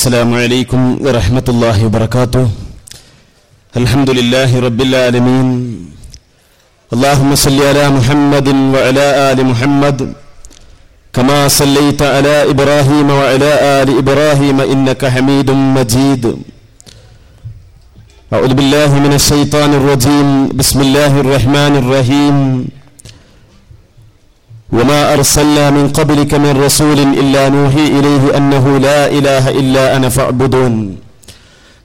السلام عليكم ورحمة الله وبركاته. الحمد لله رب العالمين. اللهم صل على محمد وعلى آل محمد كما صليت على إبراهيم وعلى آل إبراهيم إنك حميد مجيد. أعوذ بالله من الشيطان الرجيم. بسم الله الرحمن الرحيم. وما أرسلنا من قبلك من رسول إلا نوحي إليه أنه لا إله إلا أنا فاعبدون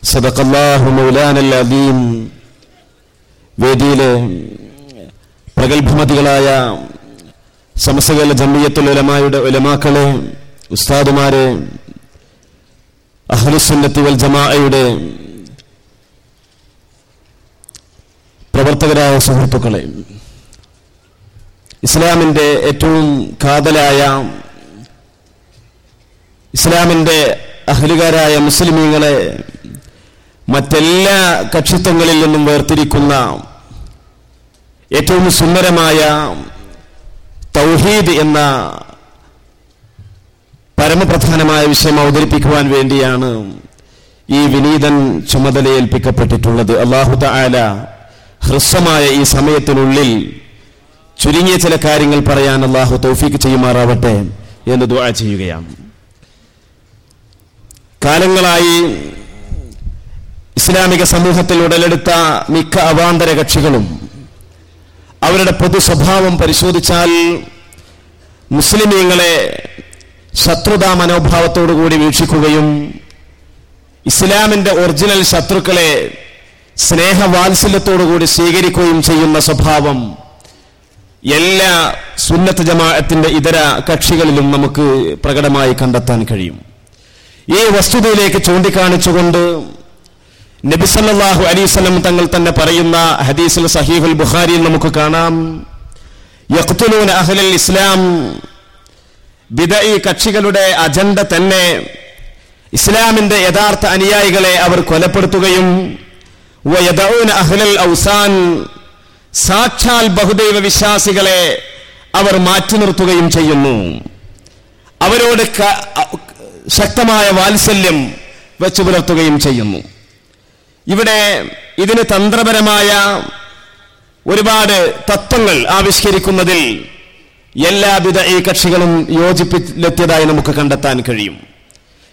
صدق الله مولانا العظيم വേദിയിലെ പ്രഗത്ഭമതികളായ സമസ്തകല ജമ്മിയത്തുൽ ഉലമായുടെ ഉലമാക്കളെ ഉസ്താദുമാരെ അഹ്ലുസുന്നത്തി വൽ ജമാഅയുടെ പ്രവർത്തകരായ സുഹൃത്തുക്കളെ ഇസ്ലാമിന്റെ ഏറ്റവും കാതലായ ഇസ്ലാമിന്റെ അഹലുകാരായ മുസ്ലിമീങ്ങളെ മറ്റെല്ലാ കക്ഷിത്വങ്ങളിൽ നിന്നും വേർതിരിക്കുന്ന ഏറ്റവും സുന്ദരമായ തൗഹീദ് എന്ന പരമപ്രധാനമായ വിഷയം അവതരിപ്പിക്കുവാൻ വേണ്ടിയാണ് ഈ വിനീതൻ ചുമതലയേൽപ്പിക്കപ്പെട്ടിട്ടുള്ളത്. അള്ളാഹുദ ആല ഹ്രസ്വമായ ഈ സമയത്തിനുള്ളിൽ ചുരുങ്ങിയ ചില കാര്യങ്ങൾ പറയാൻ അള്ളാഹു തൗഫീക്ക് ചെയ്യുമാറാവട്ടെ എന്ന് ദുആ ചെയ്യുകയാണ്. കാലങ്ങളായി ഇസ്ലാമിക സമൂഹത്തിൽ ഉടലെടുത്ത മിക്ക അവാന്തര കക്ഷികളും അവരുടെ പൊതു സ്വഭാവം പരിശോധിച്ചാൽ മുസ്ലിമീങ്ങളെ ശത്രുതാ മനോഭാവത്തോടുകൂടി വീക്ഷിക്കുകയും ഇസ്ലാമിന്റെ ഒറിജിനൽ ശത്രുക്കളെ സ്നേഹവാത്സല്യത്തോടുകൂടി സ്വീകരിക്കുകയും ചെയ്യുന്ന സ്വഭാവം എല്ലാ സുന്നത്ത് ജമാഅത്തിന്റെ ഇതര കക്ഷികളിലും നമുക്ക് പ്രകടമായി കണ്ടെത്താൻ കഴിയും. ഈ വസ്തുതയിലേക്ക് ചൂണ്ടിക്കാണിച്ചുകൊണ്ട് നബിസല്ലാഹു അലൈവല്ലം തങ്ങൾ തന്നെ പറയുന്ന ഹദീസുൽ സഹീഫുൽ ബുഖാരിയിൽ നമുക്ക് കാണാം. യഖ്തുലൂൻ അഹ്ലൽ ഇസ്ലാം ബിദഈ കക്ഷികളുടെ അജണ്ട തന്നെ ഇസ്ലാമിന്റെ യഥാർത്ഥ അനുയായികളെ അവർ കൊലപ്പെടുത്തുകയും അഹ്ലൽ ഔസാൻ സാക്ഷാൽ ബഹുദൈവ വിശ്വാസികളെ അവർ മാറ്റി നിർത്തുകയും ചെയ്യുന്നു. അവരോട് ശക്തമായ വാത്സല്യം വെച്ചു പുലർത്തുകയും ചെയ്യുന്നു. ഇവിടെ ഇതിന് തന്ത്രപരമായ ഒരുപാട് തത്വങ്ങൾ ആവിഷ്കരിക്കുന്നതിൽ എല്ലാവിധ ഈ കക്ഷികളും യോജിപ്പിലെത്തിയതായി നമുക്ക് കണ്ടെത്താൻ കഴിയും.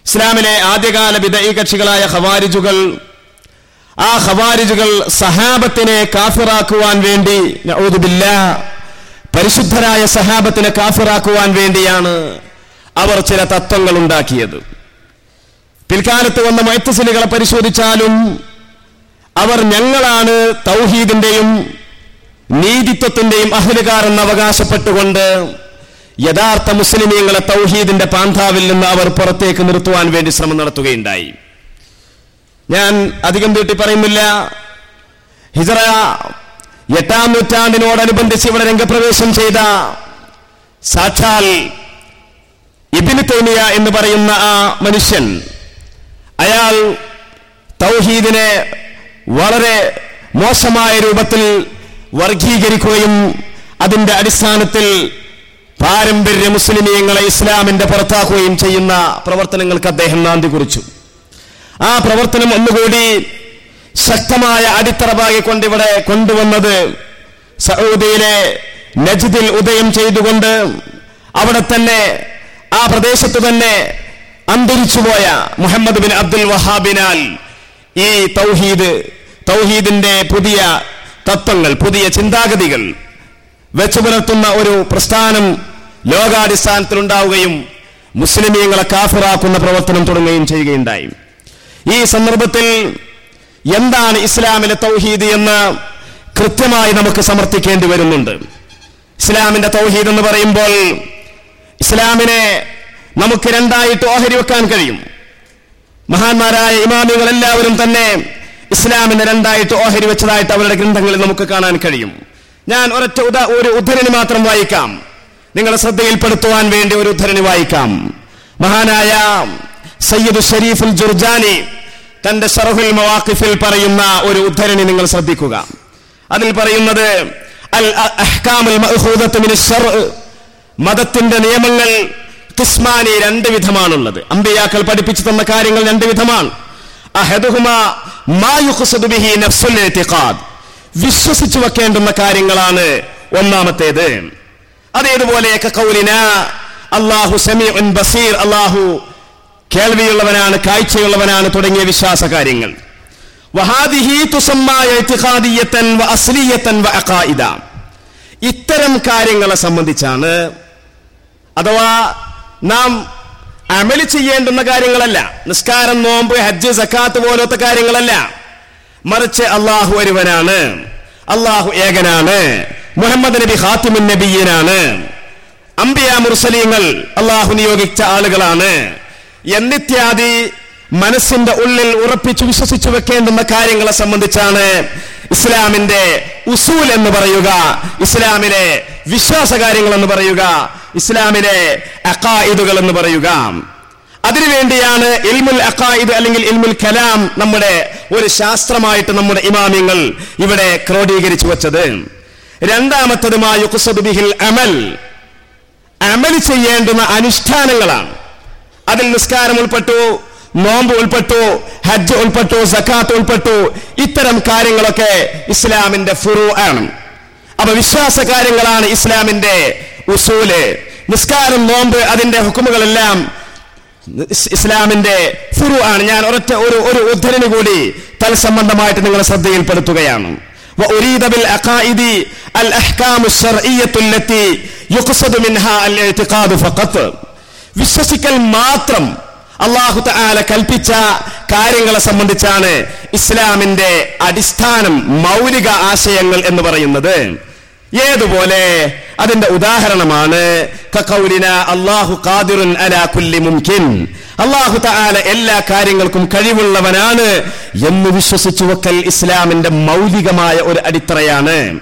ഇസ്ലാമിലെ ആദ്യകാല വിധ ഈ കക്ഷികളായ ഖവാരിജുകൾ ആ ഖവാരിജുകൾ സഹാബത്തിനെ കാഫിറാക്കുവാൻ വേണ്ടി പരിശുദ്ധരായ സഹാബത്തിനെ കാഫിറാക്കുവാൻ വേണ്ടിയാണ് അവർ ചില തത്വങ്ങൾ ഉണ്ടാക്കിയത്. പിൽക്കാലത്ത് വന്ന മൈത്തസിലുകളെ പരിശോധിച്ചാലും അവർ ഞങ്ങളാണ് തൗഹീദിന്റെയും നീതിത്വത്തിന്റെയും അഹലുകാർ എന്ന് അവകാശപ്പെട്ടുകൊണ്ട് യഥാർത്ഥ മുസ്ലിമീങ്ങളെ തൗഹീദിന്റെ പാന്താവിൽ നിന്ന് അവർ പുറത്തേക്ക് നിർത്തുവാൻ വേണ്ടി ശ്രമം നടത്തുകയുണ്ടായി. ഞാൻ അധികം നീട്ടി പറയുന്നില്ല. ഹിജറ എട്ടാം നൂറ്റാണ്ടിനോടനുബന്ധിച്ച് ഇവിടെ രംഗപ്രവേശം ചെയ്ത സാക്ഷാൽ ഇബിന് തോന്നിയ എന്ന് പറയുന്ന ആ മനുഷ്യൻ അയാൾ തൗഹീദിനെ വളരെ മോശമായ രൂപത്തിൽ വർഗീകരിക്കുകയും അതിന്റെ അടിസ്ഥാനത്തിൽ പാരമ്പര്യ മുസ്ലിമീങ്ങളെ ഇസ്ലാമിന്റെ പുറത്താക്കുകയും ചെയ്യുന്ന പ്രവർത്തനങ്ങൾക്ക് അദ്ദേഹം നാന്തി കുറിച്ചു. ആ പ്രവർത്തനം ഒന്നുകൂടി ശക്തമായ അടിത്തറ പാകിക്കൊണ്ട് ഇവിടെ കൊണ്ടുവന്നത് സൗദിയിലെ നജിദിൽ ഉദയം ചെയ്തുകൊണ്ട് അവിടെ തന്നെ ആ പ്രദേശത്ത് തന്നെ അന്തരിച്ചുപോയ മുഹമ്മദ് ബിൻ അബ്ദുൽ വഹാബിനാൽ ഈ തൗഹീദ് തൗഹീദിന്റെ പുതിയ തത്വങ്ങൾ പുതിയ ചിന്താഗതികൾ വെച്ചു പുലർത്തുന്ന ഒരു പ്രസ്ഥാനം ലോകാടിസ്ഥാനത്തിലുണ്ടാവുകയും മുസ്ലിമീങ്ങളെ കാഫിറാക്കുന്ന പ്രവർത്തനം തുടങ്ങുകയും ചെയ്യുകയുണ്ടായി. ഈ സന്ദർഭത്തിൽ എന്താണ് ഇസ്ലാമിലെ തൗഹീദ് എന്ന് കൃത്യമായി നമുക്ക് സമർത്ഥിക്കേണ്ടി വരുന്നുണ്ട്. ഇസ്ലാമിന്റെ തൗഹീദ് എന്ന് പറയുമ്പോൾ ഇസ്ലാമിനെ നമുക്ക് രണ്ടായിട്ട് ഓഹരി വെക്കാൻ കഴിയും. മഹാന്മാരായ ഇമാമികൾ എല്ലാവരും തന്നെ ഇസ്ലാമിനെ രണ്ടായിട്ട് ഓഹരി വെച്ചതായിട്ട് അവരുടെ ഗ്രന്ഥങ്ങളിൽ നമുക്ക് കാണാൻ കഴിയും. ഞാൻ ഒരൊറ്റ ഉദാ ഒരു ഉദ്ധരണി മാത്രം വായിക്കാം. നിങ്ങളെ ശ്രദ്ധയിൽപ്പെടുത്തുവാൻ വേണ്ടി ഒരു ഉദ്ധരണി വായിക്കാം. മഹാനായ സയ്യിദ് ഷരീഫുൽ ജുർജാനി തന്റെ ഷറഹുൽ മവാഖിഫിൽ പറയുന്ന ഒരു ഉദ്ധരണി നിങ്ങൾ ശ്രദ്ധിക്കുക. അതിൽ പറയുന്നത് അൽ അഹ്കാമുൽ മതത്തിന്റെ നിയമങ്ങൾ കിസ്മാനി രണ്ട് വിധമാണുള്ളത്. അമ്പിയാക്കൾ പഠിപ്പിച്ചു തന്ന കാര്യങ്ങൾ രണ്ട് വിധമാണ്. വിശ്വസിച്ചു വെക്കേണ്ടുന്ന കാര്യങ്ങളാണ് ഒന്നാമത്തേത്. അതേതുപോലെ കൗലിന അള്ളാഹു സമീഉൻ ബസീർ അള്ളാഹു കേൾവിയുള്ളവനാണ് കാഴ്ചയുള്ളവനാണ് തുടങ്ങിയ വിശ്വാസ കാര്യങ്ങൾ ഇത്തരം കാര്യങ്ങളെ സംബന്ധിച്ചാണ് അഥവാ നാം അമലി ചെയ്യേണ്ടുന്ന കാര്യങ്ങളല്ല. നിസ്കാരം നോമ്പ് ഹജ്ജ് സക്കാത്ത് പോലത്തെ കാര്യങ്ങളല്ല. മറിച്ച് അള്ളാഹു ഒരുവനാണ്. അള്ളാഹു ഏകനാണ്. മുഹമ്മദ് നബി ഹാത്തിമുൻ നബിയനാണ്. അംബിയ മുർസലീങ്ങൾ അള്ളാഹു നിയോഗിച്ച ആളുകളാണ്. എന്നിത്യാദി മനസ്സിന്റെ ഉള്ളിൽ ഉറപ്പിച്ചു വിശ്വസിച്ചു വെക്കേണ്ടുന്ന കാര്യങ്ങളെ സംബന്ധിച്ചാണ് ഇസ്ലാമിന്റെ ഉസൂൽ എന്ന് പറയുക. ഇസ്ലാമിലെ വിശ്വാസ കാര്യങ്ങൾ എന്ന് പറയുക. ഇസ്ലാമിലെ അക്കായിദുകൾ എന്ന് പറയുക. അതിനുവേണ്ടിയാണ് ഇൽമുൽ അക്കായിദ് അല്ലെങ്കിൽ ഇൽമുൽ കലാം നമ്മുടെ ഒരു ശാസ്ത്രമായിട്ട് നമ്മുടെ ഇമാമിങ്ങൾ ഇവിടെ ക്രോഡീകരിച്ചു വച്ചത്. രണ്ടാമത്തതുമായ അമൽ. അമൽ ചെയ്യേണ്ടുന്ന അനുഷ്ഠാനങ്ങളാണ്. അതിൽ നിസ്കാരം ഉൾപ്പെട്ടു നോമ്പ് ഉൾപ്പെട്ടു ഹജ്ജ് ഉൾപ്പെട്ടു സക്കാത്ത് ഉൾപ്പെട്ടു ഇത്തരം കാര്യങ്ങളൊക്കെ ഇസ്ലാമിന്റെ ഫുറു ആണ് അപ്പൊ വിശ്വാസ കാര്യങ്ങളാണ് ഇസ്ലാമിന്റെ ഉസൂല് നിസ്കാരം നോമ്പ് അതിന്റെ ഹുക്കുമുകളെല്ലാം ഇസ് ഇസ്ലാമിന്റെ ഫുറു ആണ് ഞാൻ ഒരൊറ്റ ഒരു ഒരു ഉദ്ധരണി കൂടി തൽസംബന്ധമായിട്ട് നിങ്ങളെ ശ്രദ്ധയിൽപ്പെടുത്തുകയാണ് وأريد بالعقائد الأحكام الشرعية التي يقصد منها الاعتقاد فقط വിശ്വസിക്കൽ മാത്രം അള്ളാഹു തആല കൽപ്പിച്ച കാര്യങ്ങളെ സംബന്ധിച്ചാണ് ഇസ്ലാമിന്റെ അടിസ്ഥാനം മൗലിക ആശയങ്ങൾ എന്ന് പറയുന്നത്. ഏതുപോലെ? അതിന്റെ ഉദാഹരണമാണ് അല്ലാഹു ഖാദിറുൻ മുംകിൻ. അള്ളാഹു തആല എല്ലാ കാര്യങ്ങൾക്കും കഴിവുള്ളവനാണ് എന്ന് വിശ്വസിച്ചു വെക്കൽ ഇസ്ലാമിന്റെ മൗലികമായ ഒരു അടിത്തറയാണ്.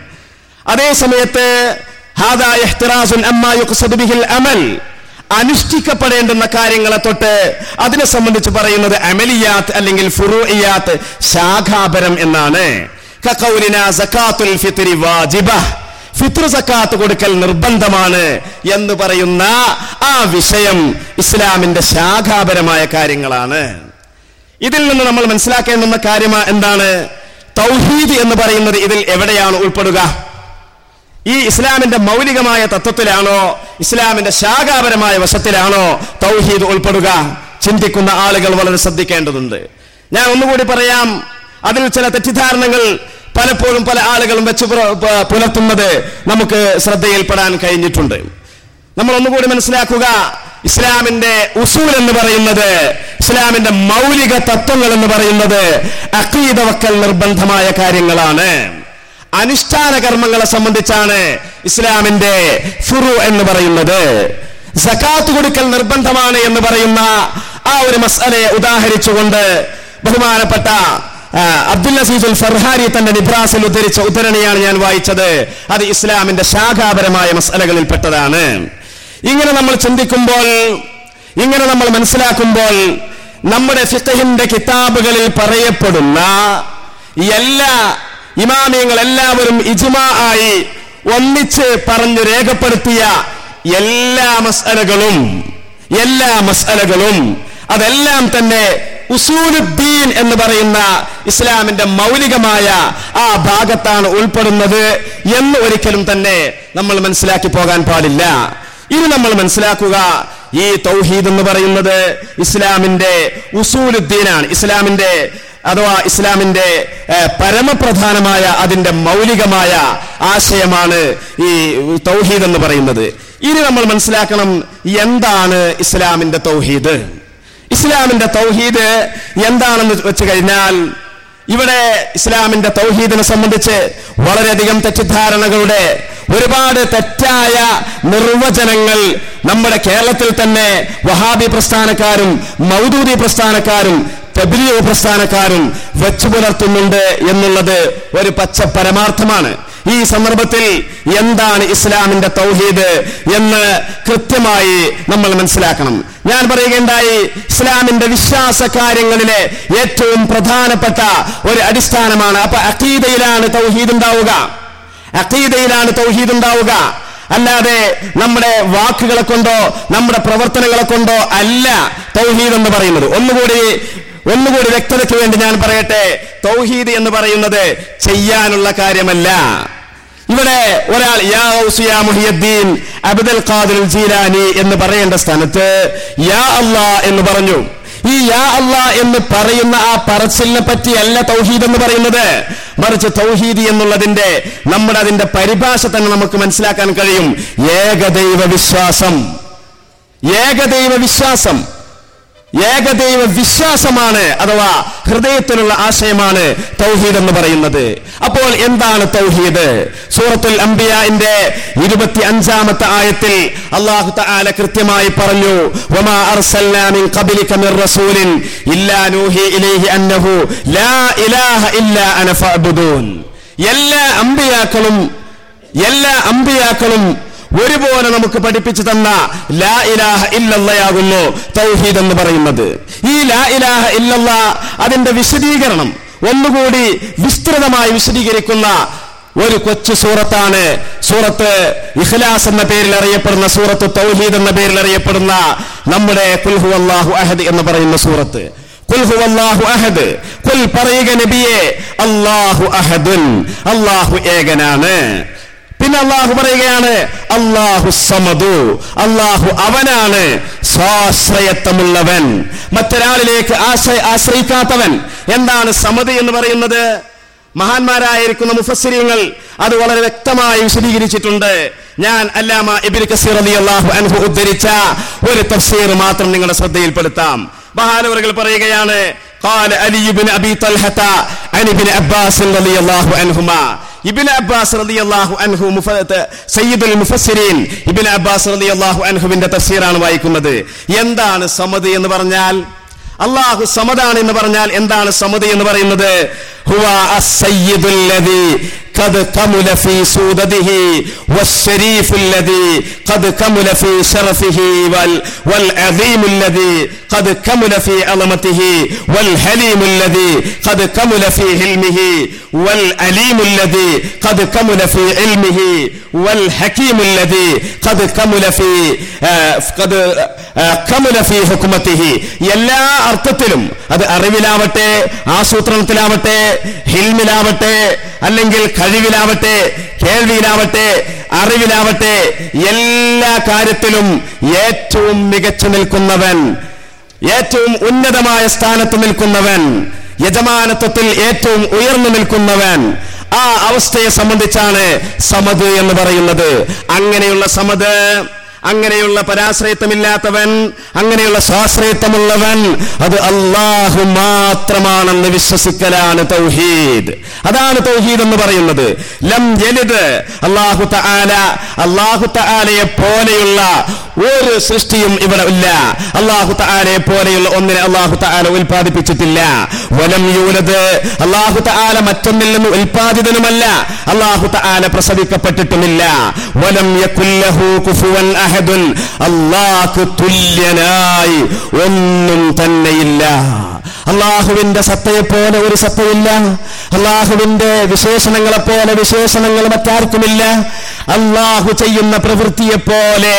അതേ സമയത്ത് ഹാദാ അമൽ. അനുഷ്ഠിക്കപ്പെടേണ്ടുന്ന കാര്യങ്ങളെ തൊട്ട് അതിനെ സംബന്ധിച്ച് പറയുന്നത് അമലിയാത്ത് അല്ലെങ്കിൽ ഫുറൂഇയാത്ത് ശാഖാപരം എന്നാണ്. ഫിത്രി വാജിബ. ഫിത്ർ സക്കാത്ത് കൊടുക്കൽ നിർബന്ധമാണ് എന്ന് പറയുന്ന ആ വിഷയം ഇസ്ലാമിന്റെ ശാഖാപരമായ കാര്യങ്ങളാണ്. ഇതിൽ നിന്ന് നമ്മൾ മനസ്സിലാക്കേണ്ടുന്ന കാര്യം എന്താണ്? തൗഹീദ് എന്ന് പറയുന്നത് ഇതിൽ എവിടെയാണ് ഉൾപ്പെടുക? ഈ ഇസ്ലാമിന്റെ മൗലികമായ തത്വത്തിലാണോ ഇസ്ലാമിന്റെ ശാഖാപരമായ വശത്തിലാണോ തൗഹീദ് ഉൾപ്പെടുക? ചിന്തിക്കുന്ന ആളുകൾ വളരെ ശ്രദ്ധിക്കേണ്ടതുണ്ട്. ഞാൻ ഒന്നുകൂടി പറയാം അതിൽ ചില തെറ്റിദ്ധാരണകൾ പലപ്പോഴും പല ആളുകളും വെച്ച് പുലർത്തുന്നത് നമുക്ക് ശ്രദ്ധയിൽപ്പെടാൻ കഴിഞ്ഞിട്ടുണ്ട്. നമ്മൾ ഒന്നുകൂടി മനസ്സിലാക്കുക ഇസ്ലാമിന്റെ ഉസൂൽ എന്ന് പറയുന്നത് ഇസ്ലാമിന്റെ മൗലിക തത്വങ്ങൾ എന്ന് പറയുന്നത് അഖീദ വക്കൽ നിർബന്ധമായ കാര്യങ്ങളാണ്. അനുഷ്ഠാന കർമ്മങ്ങളെ സംബന്ധിച്ചാണ് ഇസ്ലാമിന്റെ ഫുറു എന്ന് പറയുന്നത്. സക്കാത്ത് കൊടുക്കൽ നിർബന്ധമാണ് എന്ന് പറയുന്ന ആ ഒരു മസലയെ ഉദാഹരിച്ചുകൊണ്ട് ബഹുമാനപ്പെട്ട അബ്ദുൽ അസീസുൽ ഫർഹാരി തന്റെ നിബ്രാസിൽ ഉദ്ധരിച്ച ഉദ്ധരണിയാണ് ഞാൻ വായിച്ചത്. അത് ഇസ്ലാമിന്റെ ശാഖാപരമായ മസലകളിൽപ്പെട്ടതാണ് ഇങ്ങനെ നമ്മൾ ചിന്തിക്കുമ്പോൾ ഇങ്ങനെ നമ്മൾ മനസ്സിലാക്കുമ്പോൾ നമ്മുടെ ഫിഖഹിന്റെ കിതാബുകളിൽ പറയപ്പെടുന്ന എല്ലാ ഇമാമിയങ്ങൾ എല്ലാവരും ഇജുമാ ആയി ഒന്നിച്ച് പറഞ്ഞു രേഖപ്പെടുത്തിയ എല്ലാ മസലകളും എല്ലാ മസലകളും അതെല്ലാം തന്നെ ഉസൂലുദ്ദീൻ എന്ന് പറയുന്ന ഇസ്ലാമിന്റെ മൗലികമായ ആ ഭാഗത്താണ് ഉൾപ്പെടുന്നത് എന്ന് ഒരിക്കലും തന്നെ നമ്മൾ മനസ്സിലാക്കി പോകാൻ പാടില്ല. ഇനി നമ്മൾ മനസ്സിലാക്കുക ഈ തൗഹീദ് എന്ന് പറയുന്നത് ഇസ്ലാമിന്റെ ഉസൂലുദ്ദീനാണ്. ഇസ്ലാമിന്റെ അഥവാ ഇസ്ലാമിന്റെ പരമപ്രധാനമായ അതിന്റെ മൗലികമായ ആശയമാണ് ഈ തൗഹീദ് എന്ന് പറയുന്നത്. ഇനി നമ്മൾ മനസ്സിലാക്കണം എന്താണ് ഇസ്ലാമിന്റെ തൗഹീദ്. ഇസ്ലാമിന്റെ തൗഹീദ് എന്താണെന്ന് വെച്ച് കഴിഞ്ഞാൽ ഇവിടെ ഇസ്ലാമിന്റെ തൗഹീദിനെ സംബന്ധിച്ച് വളരെയധികം തെറ്റിദ്ധാരണകളുടെ ഒരുപാട് തെറ്റായ നിർവചനങ്ങൾ നമ്മുടെ കേരളത്തിൽ തന്നെ വഹാബി പ്രസ്ഥാനക്കാരും മൗദൂദി പ്രസ്ഥാനക്കാരും തബ്ലീഗ് പ്രസ്ഥാനക്കാരും വെച്ചു പുലർത്തുന്നുണ്ട് എന്നുള്ളത് ഒരു പച്ച പരമാർത്ഥമാണ്. ഈ സന്ദർഭത്തിൽ എന്താണ് ഇസ്ലാമിന്റെ തൗഹീദ് എന്ന് കൃത്യമായി നമ്മൾ മനസ്സിലാക്കണം. ഞാൻ പറയുകയുണ്ടായി ഇസ്ലാമിന്റെ വിശ്വാസ കാര്യങ്ങളിലെ ഏറ്റവും പ്രധാനപ്പെട്ട ഒരു അടിസ്ഥാനമാണ്. അപ്പൊ അഖീദയിലാണ് തൗഹീദ് ഉണ്ടാവുക. അഖീദയിലാണ് തൗഹീദ് ഉണ്ടാവുക. അല്ലാതെ നമ്മുടെ വാക്കുകളെ കൊണ്ടോ നമ്മുടെ പ്രവർത്തനങ്ങളെ കൊണ്ടോ അല്ല തൗഹീദ് എന്ന് പറയുന്നത്. ഒന്നുകൂടി ഒന്നുകൂടി വ്യക്തതയ്ക്ക് വേണ്ടി ഞാൻ പറയട്ടെ. തൗഹീദ് എന്ന് പറയുന്നത് ചെയ്യാനുള്ള കാര്യമല്ല. ഇവിടെ ഒരാൾ യാ മുഹിയുദ്ദീൻ അബ്ദുൽ ഖാദിർ ജീലാനി എന്ന് പറയേണ്ട സ്ഥാനത്ത് യാ അല്ലാ എന്ന് പറഞ്ഞു. ഈ യാ അല്ലാ എന്ന് പറയുന്ന ആ പറച്ചിലിനെ പറ്റിയല്ല തൗഹീദ് എന്ന് പറയുന്നത്. മറിച്ച് തൗഹീദ് എന്നുള്ളതിന്റെ നമ്മുടെ അതിന്റെ പരിഭാഷ തന്നെ നമുക്ക് മനസ്സിലാക്കാൻ കഴിയും. ഏകദൈവ വിശ്വാസം ഏകദൈവ വിശ്വാസം ഏകദൈവ വിശ്വാസമാണ് അഥവാ ഹൃദയത്തിലുള്ള ആശയമാണ് തൗഹീദ് എന്ന് പറയുന്നത്. അപ്പോൾ എന്താണ് തൗഹീദ്? സൂറത്തുൽ അംബിയാന്റെ ഇരുപത്തി അഞ്ചാമത്തെ ആയത്തിൽ അള്ളാഹു തആല കൃത്യമായി പറഞ്ഞു വമാ അർസൽനാ മിൻ റസൂലിൻ ഇല്ലാ നൂഹി ഇലൈഹി അന്നഹു ലാ ഇലാഹ അന എല്ലാ അമ്പിയാക്കളും എല്ലാ അമ്പിയാക്കളും ഒരുപോലെ നമുക്ക് പഠിപ്പിച്ചു തന്ന ലാ ഇലാഹ ഇല്ലല്ലയാകുന്നു തൗഹീദ് എന്ന് പറയുന്നത്. ഈ ലാ ഇലാഹ ഇല്ലല്ല അതിന്റെ വിശദീകരണം ഒന്നുകൂടി വിസ്തൃതമായി വിശദീകരിക്കുന്ന ഒരു കൊച്ചു സൂറത്താണ്. സൂറത്ത് ഇഖ്ലാസ് എന്ന പേരിൽ അറിയപ്പെടുന്ന സൂറത്ത് തൗഹീദ് എന്ന പേരിൽ അറിയപ്പെടുന്ന നമ്മുടെ കുൽഹു അല്ലാഹു അഹദ് എന്ന് പറയുന്ന സൂറത്ത്. അല്ലാഹു അഹദ്. കുൽ പറയുക നബിയെ അല്ലാഹു അഹദുൻ. അല്ലാഹു ഏകനാണ്. പിന്നെ അള്ളാഹു പറയുകയാണ് അള്ളാഹു സമതു അള്ളാഹു അവനാണ് സ്വാശ്രയത്വമുള്ളവൻ. മറ്റൊരാളിലേക്ക് ആശ്രയ ആശ്രയിക്കാത്തവൻ. എന്താണ് സമതി എന്ന് പറയുന്നത്? മഹാന്മാരായിരിക്കുന്ന മുഫസ്സിരിങ്ങൾ അത് വളരെ വ്യക്തമായി വിശദീകരിച്ചിട്ടുണ്ട്. ഞാൻ അല്ലാമ ഇബിൻ കസീർ അലി അള്ളാഹു അനുഭവ ഉദ്ധരിച്ച ഒരു തഫ്സീർ മാത്രം നിങ്ങളുടെ ശ്രദ്ധയിൽപ്പെടുത്താം. മഹാനവറുകൾ പറയുകയാണ് قال علي بن ابي طلحه عن ابن عباس رضي الله عنهما ഇബിൻ അബ്ബാസ് റളിയല്ലാഹു അൻഹു മുഫ- സയ്യിദുൽ മുഫസ്സിരീൻ ഇബിൻ അബ്ബാസ് റളിയല്ലാഹു അൻഹുവിന്റെ തഫ്സീറാണ് വായിക്കുന്നത് എന്താണ് സമത് എന്ന് പറഞ്ഞാൽ അള്ളാഹു സമതാണ് എന്ന് പറഞ്ഞാൽ എന്താണ് സമത് എന്ന് പറയുന്നത് ഹുവ അസ്സയ്യിദുൽ ലദി قد كمل في سودته والشريف الذي قد كمل في شرفه وال والعظيم الذي قد كمل في عظمته والحليم الذي قد كمل في حلمه والأليم الذي قد كمل في علمه والحكيم الذي قد كمل في آه قد آه كمل في حكمته എല്ലാ അർത്ഥത്തിലും അത് അറിവിലാവട്ടെ ആസൂത്രണത്തിലാവട്ടെ ഹിൽമിലാവട്ടെ അല്ലെങ്കിൽ കഴിവിലാവട്ടെ കേൾവിയിലാവട്ടെ അറിവിലാവട്ടെ എല്ലാ കാര്യത്തിലും ഏറ്റവും മികച്ചു നിൽക്കുന്നവൻ ഏറ്റവും ഉന്നതമായ സ്ഥാനത്ത് നിൽക്കുന്നവൻ യജമാനത്വത്തിൽ ഏറ്റവും ഉയർന്നു നിൽക്കുന്നവൻ ആ അവസ്ഥയെ സംബന്ധിച്ചാണ് സമത് എന്ന് പറയുന്നത്. അങ്ങനെയുള്ള സമത് അങ്ങനെയുള്ള പരാശ്രയത്വമില്ലാത്തവൻ അങ്ങനെയുള്ള സ്വാശ്രയത്വമുള്ളവൻ അത് അള്ളാഹു മാത്രമാണെന്ന് വിശ്വസിക്കലാണ് തൗഹീദ്. അതാണ് തൗഹീദ് എന്ന് പറയുന്നത്. ലം ജലിത് അള്ളാഹു തആല അള്ളാഹു തആലയെ പോലെയുള്ള ഒരു സൃഷ്ടിയും ഇവിടെ ഇല്ല. അള്ളാഹു തആലയെ പോലെയുള്ള ഒന്നിനെ അള്ളാഹു തആല ഉൽപ്പാദിപ്പിച്ചിട്ടില്ല. വലം യൂലത് അള്ളാഹു തആല മറ്റൊന്നിൽ നിന്ന് ഉൽപ്പാദിതനുമല്ല. അള്ളാഹു തആല പ്രസവിക്കപ്പെട്ടിട്ടുമില്ല. വലം യകുല്ലഹു കുഫുവൻ അഹദുൻ തുല്യനായി ഒന്നും തന്നെയില്ല. അള്ളാഹുവിന്റെ സത്തയെപ്പോലെ ഒരു സത്തയില്ല. അള്ളാഹുവിന്റെ വിശേഷണങ്ങളെപ്പോലെ വിശേഷണങ്ങൾ മറ്റാർക്കുമില്ല. അള്ളാഹു ചെയ്യുന്ന പ്രവൃത്തിയെപ്പോലെ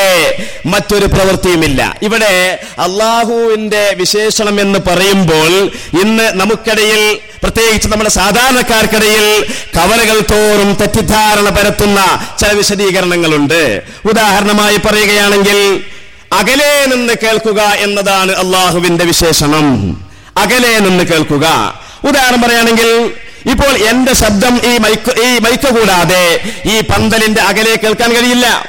മറ്റൊരു പ്രവൃത്തിയുമില്ല. ഇവിടെ അള്ളാഹുവിന്റെ വിശേഷണം എന്ന് പറയുമ്പോൾ ഇന്ന് നമുക്കിടയിൽ പ്രത്യേകിച്ച് നമ്മുടെ സാധാരണക്കാർക്കിടയിൽ കവലകൾ തോറും തെറ്റിദ്ധാരണ പരത്തുന്ന ചില വിശദീകരണങ്ങളുണ്ട്. ഉദാഹരണമായി പറയുകയാണെങ്കിൽ അകലെ നിന്ന് കേൾക്കുക എന്നതാണ് അള്ളാഹുവിന്റെ വിശേഷണം. അകലെ നിന്ന് കേൾക്കുക. ഉദാഹരണം പറയുകയാണെങ്കിൽ ഇപ്പോൾ എന്റെ ശബ്ദം ഈ മൈക്ക് ഈ മൈക്ക് കൂടാതെ ഈ പന്തലിന്റെ അകലെ കേൾക്കാൻ കഴിയില്ല.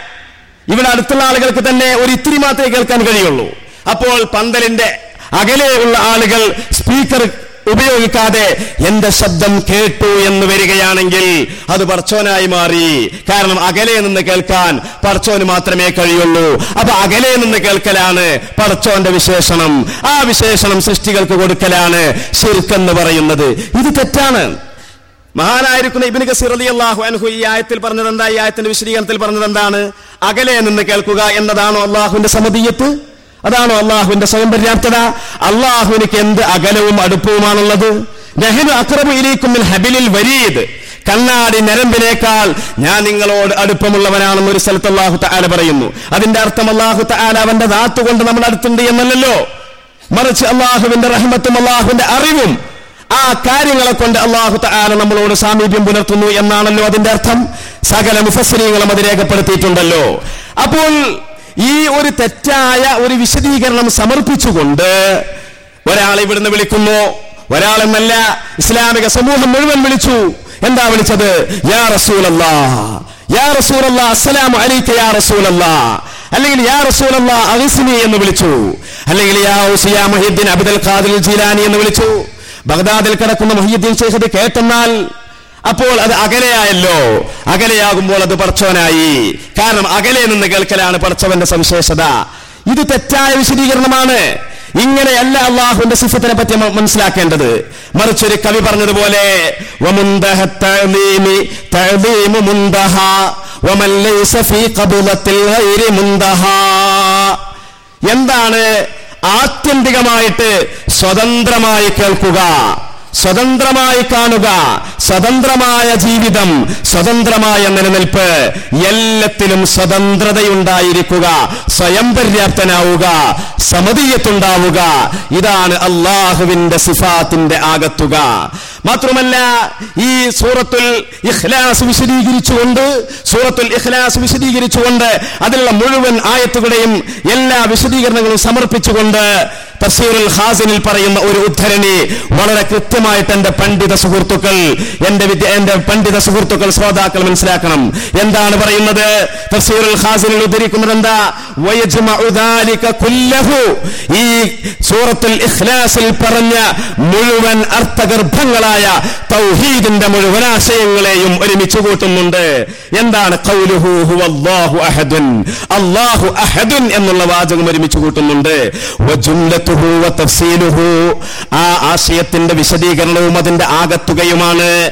ഇവിടെ അടുത്തുള്ള ആളുകൾക്ക് തന്നെ ഒരു ഇത്തിരി മാത്രമേ കേൾക്കാൻ കഴിയുള്ളൂ. അപ്പോൾ പന്തലിന്റെ അകലെയുള്ള ആളുകൾ സ്പീക്കർ ഉപയോഗിക്കാതെ എന്റെ ശബ്ദം കേട്ടു എന്ന് വരികയാണെങ്കിൽ അത് പർച്ചോനായി മാറി. കാരണം അകലെ നിന്ന് കേൾക്കാൻ പർച്ചോന് മാത്രമേ കഴിയുള്ളൂ. അപ്പൊ അകലെ നിന്ന് കേൾക്കലാണ് പർച്ചോന്റെ വിശേഷണം. ആ വിശേഷണം സൃഷ്ടികൾക്ക് കൊടുക്കലാണ് ശിർക്കെന്ന് പറയുന്നത്. ഇത് തെറ്റാണ്. മഹാനായിരിക്കുന്ന ഇബിന് കസീർ അലി അള്ളാഹു അൻഹു ഈ ആയത്തിൽ പറഞ്ഞത് എന്താ ഈ ആയത്തിന്റെ വിശദീകരണത്തിൽ പറഞ്ഞത് എന്താണ് അകലെ നിന്ന് കേൾക്കുക എന്നതാണോ അള്ളാഹുവിന്റെ സമതീയത്ത്? അതാണോ അള്ളാഹുവിന്റെ സ്വയം പര്യാപ്തത? അള്ളാഹുവിനിക്ക് എന്ത് അകലവും അടുപ്പവുമാണുള്ളത്? നെഹ്നു അക്രമു ഇലീക്കും മിൻ ഹബിലിൽ വരീദ്. കണ്ണാടി നരമ്പിനേക്കാൾ ഞാൻ നിങ്ങളോട് അടുപ്പമുള്ളവനാണെന്ന് ഒരു സ്ഥലത്ത് അള്ളാഹു താല പറയുന്നു. അതിന്റെ അർത്ഥം അള്ളാഹു താല അവന്റെ കൊണ്ട് നമ്മൾ അടുത്തുണ്ട് എന്നല്ലല്ലോ. മറിച്ച് അള്ളാഹുവിന്റെ റഹ്മത്തും അള്ളാഹുവിന്റെ അറിവും ആ കാര്യങ്ങളെ കൊണ്ട് അള്ളാഹു താല നമ്മളോട് സാമീപ്യം പുലർത്തുന്നു എന്നാണല്ലോ അതിന്റെ അർത്ഥം. സകല മുഫസ്സിരീങ്ങളും അത് രേഖപ്പെടുത്തിയിട്ടുണ്ടല്ലോ. അപ്പോൾ ഈ ഒരു തെറ്റായ ഒരു വിശദീകരണം സമർപ്പിച്ചുകൊണ്ട് ഒരാളെ ഇവിടുന്ന് വിളിക്കുന്നു. ഒരാളെന്നല്ല ഇസ്ലാമിക സമൂഹം മുഴുവൻ വിളിച്ചു. എന്താ വിളിച്ചത്? യാ റസൂലല്ലാ യാ റസൂലല്ല അസ്സലാമു അലൈക യാ റസൂലല്ല. അല്ലെങ്കിൽ യാ റസൂലല്ല അഗിസ്നി എന്ന് വിളിച്ചു. അല്ലെങ്കിൽ യാ ഔസിയ മുഹിദ്ദീൻ അബ്ദുൽ ഖാദിർ ജീലാനി എന്ന് വിളിച്ചു. ബഗ്ദാദിൽ കിടക്കുന്ന മുഹിയുദ്ദീൻ ശേഖ് അത് കേട്ടെന്നാൽ അപ്പോൾ അത് അകലെയായല്ലോ. അകലെയാകുമ്പോൾ അത് പടച്ചവനായി കാരണം അകലെ നിന്ന് കേൾക്കലാണ് പടച്ചവന്റെ സവിശേഷത. ഇത് തെറ്റായ വിശദീകരണമാണ്. ഇങ്ങനെയല്ല അള്ളാഹുന്റെ സിഫത്തിനെ പറ്റി മനസ്സിലാക്കേണ്ടത്. മറിച്ചൊരു കവി പറഞ്ഞതുപോലെ എന്താണ്? ആത്യന്തികമായിട്ട് സ്വതന്ത്രമായി കേൾക്കുക. സ്വതന്ത്രമായി കാണുക. സ്വതന്ത്രമായ ജീവിതം സ്വതന്ത്രമായ നിലനിൽപ്പ്. എല്ലാത്തിലും സ്വതന്ത്രതയുണ്ടായിരിക്കുക. സ്വയം പര്യാപ്തനാവുക. സമതീയത്തുണ്ടാവുക. ഇതാണ് അള്ളാഹുവിന്റെ സിഫാത്തിന്റെ ആകത്തുക. മാത്രമല്ല ഈ സൂറത്തുൽ ഇഖ്ലാസ് വിശദീകരിച്ചുകൊണ്ട് സൂറത്തുൽ ഇഖ്ലാസ് വിശദീകരിച്ചുകൊണ്ട് അതിലുള്ള മുഴുവൻ ആയത്തുകളെയും എല്ലാ വിശദീകരണങ്ങളും സമർപ്പിച്ചുകൊണ്ട് തഫ്സീറുൽ ഹാസിനിൽ പറയുന്ന ഒരു ഉദ്ധരണി വളരെ കൃത്യമായിട്ട് എന്റെ പണ്ഡിത സുഹൃത്തുക്കൾ എന്റെ വിദ്യ എന്റെ പണ്ഡിത സുഹൃത്തുക്കൾ ശ്രോതാക്കൾ മനസ്സിലാക്കണം. എന്താണ് പറയുന്നത്? തഫ്സീറുൽ ഹാസിനിൽ ഉദ്ധരിക്കുന്നത് എന്താ? ഈ സൂറത്തുൽ ഇഖ്ലാസിൽ പറഞ്ഞ മുഴുവൻ അർത്ഥഗർഭങ്ങളായ തൗഹീദിന്റെ മുഴുവൻ ആശയങ്ങളെയും ഒരുമിച്ച് കൂട്ടുന്നുണ്ട്. എന്താണ് ഹുവല്ലാഹു അഹദുൻ? എന്നുള്ള വാചകം ഒരുമിച്ച് കൂട്ടുന്നുണ്ട്. ആ ആശയത്തിന്റെ വിശദീകരണവും അതിന്റെ ആകത്തുകയുമാണ്.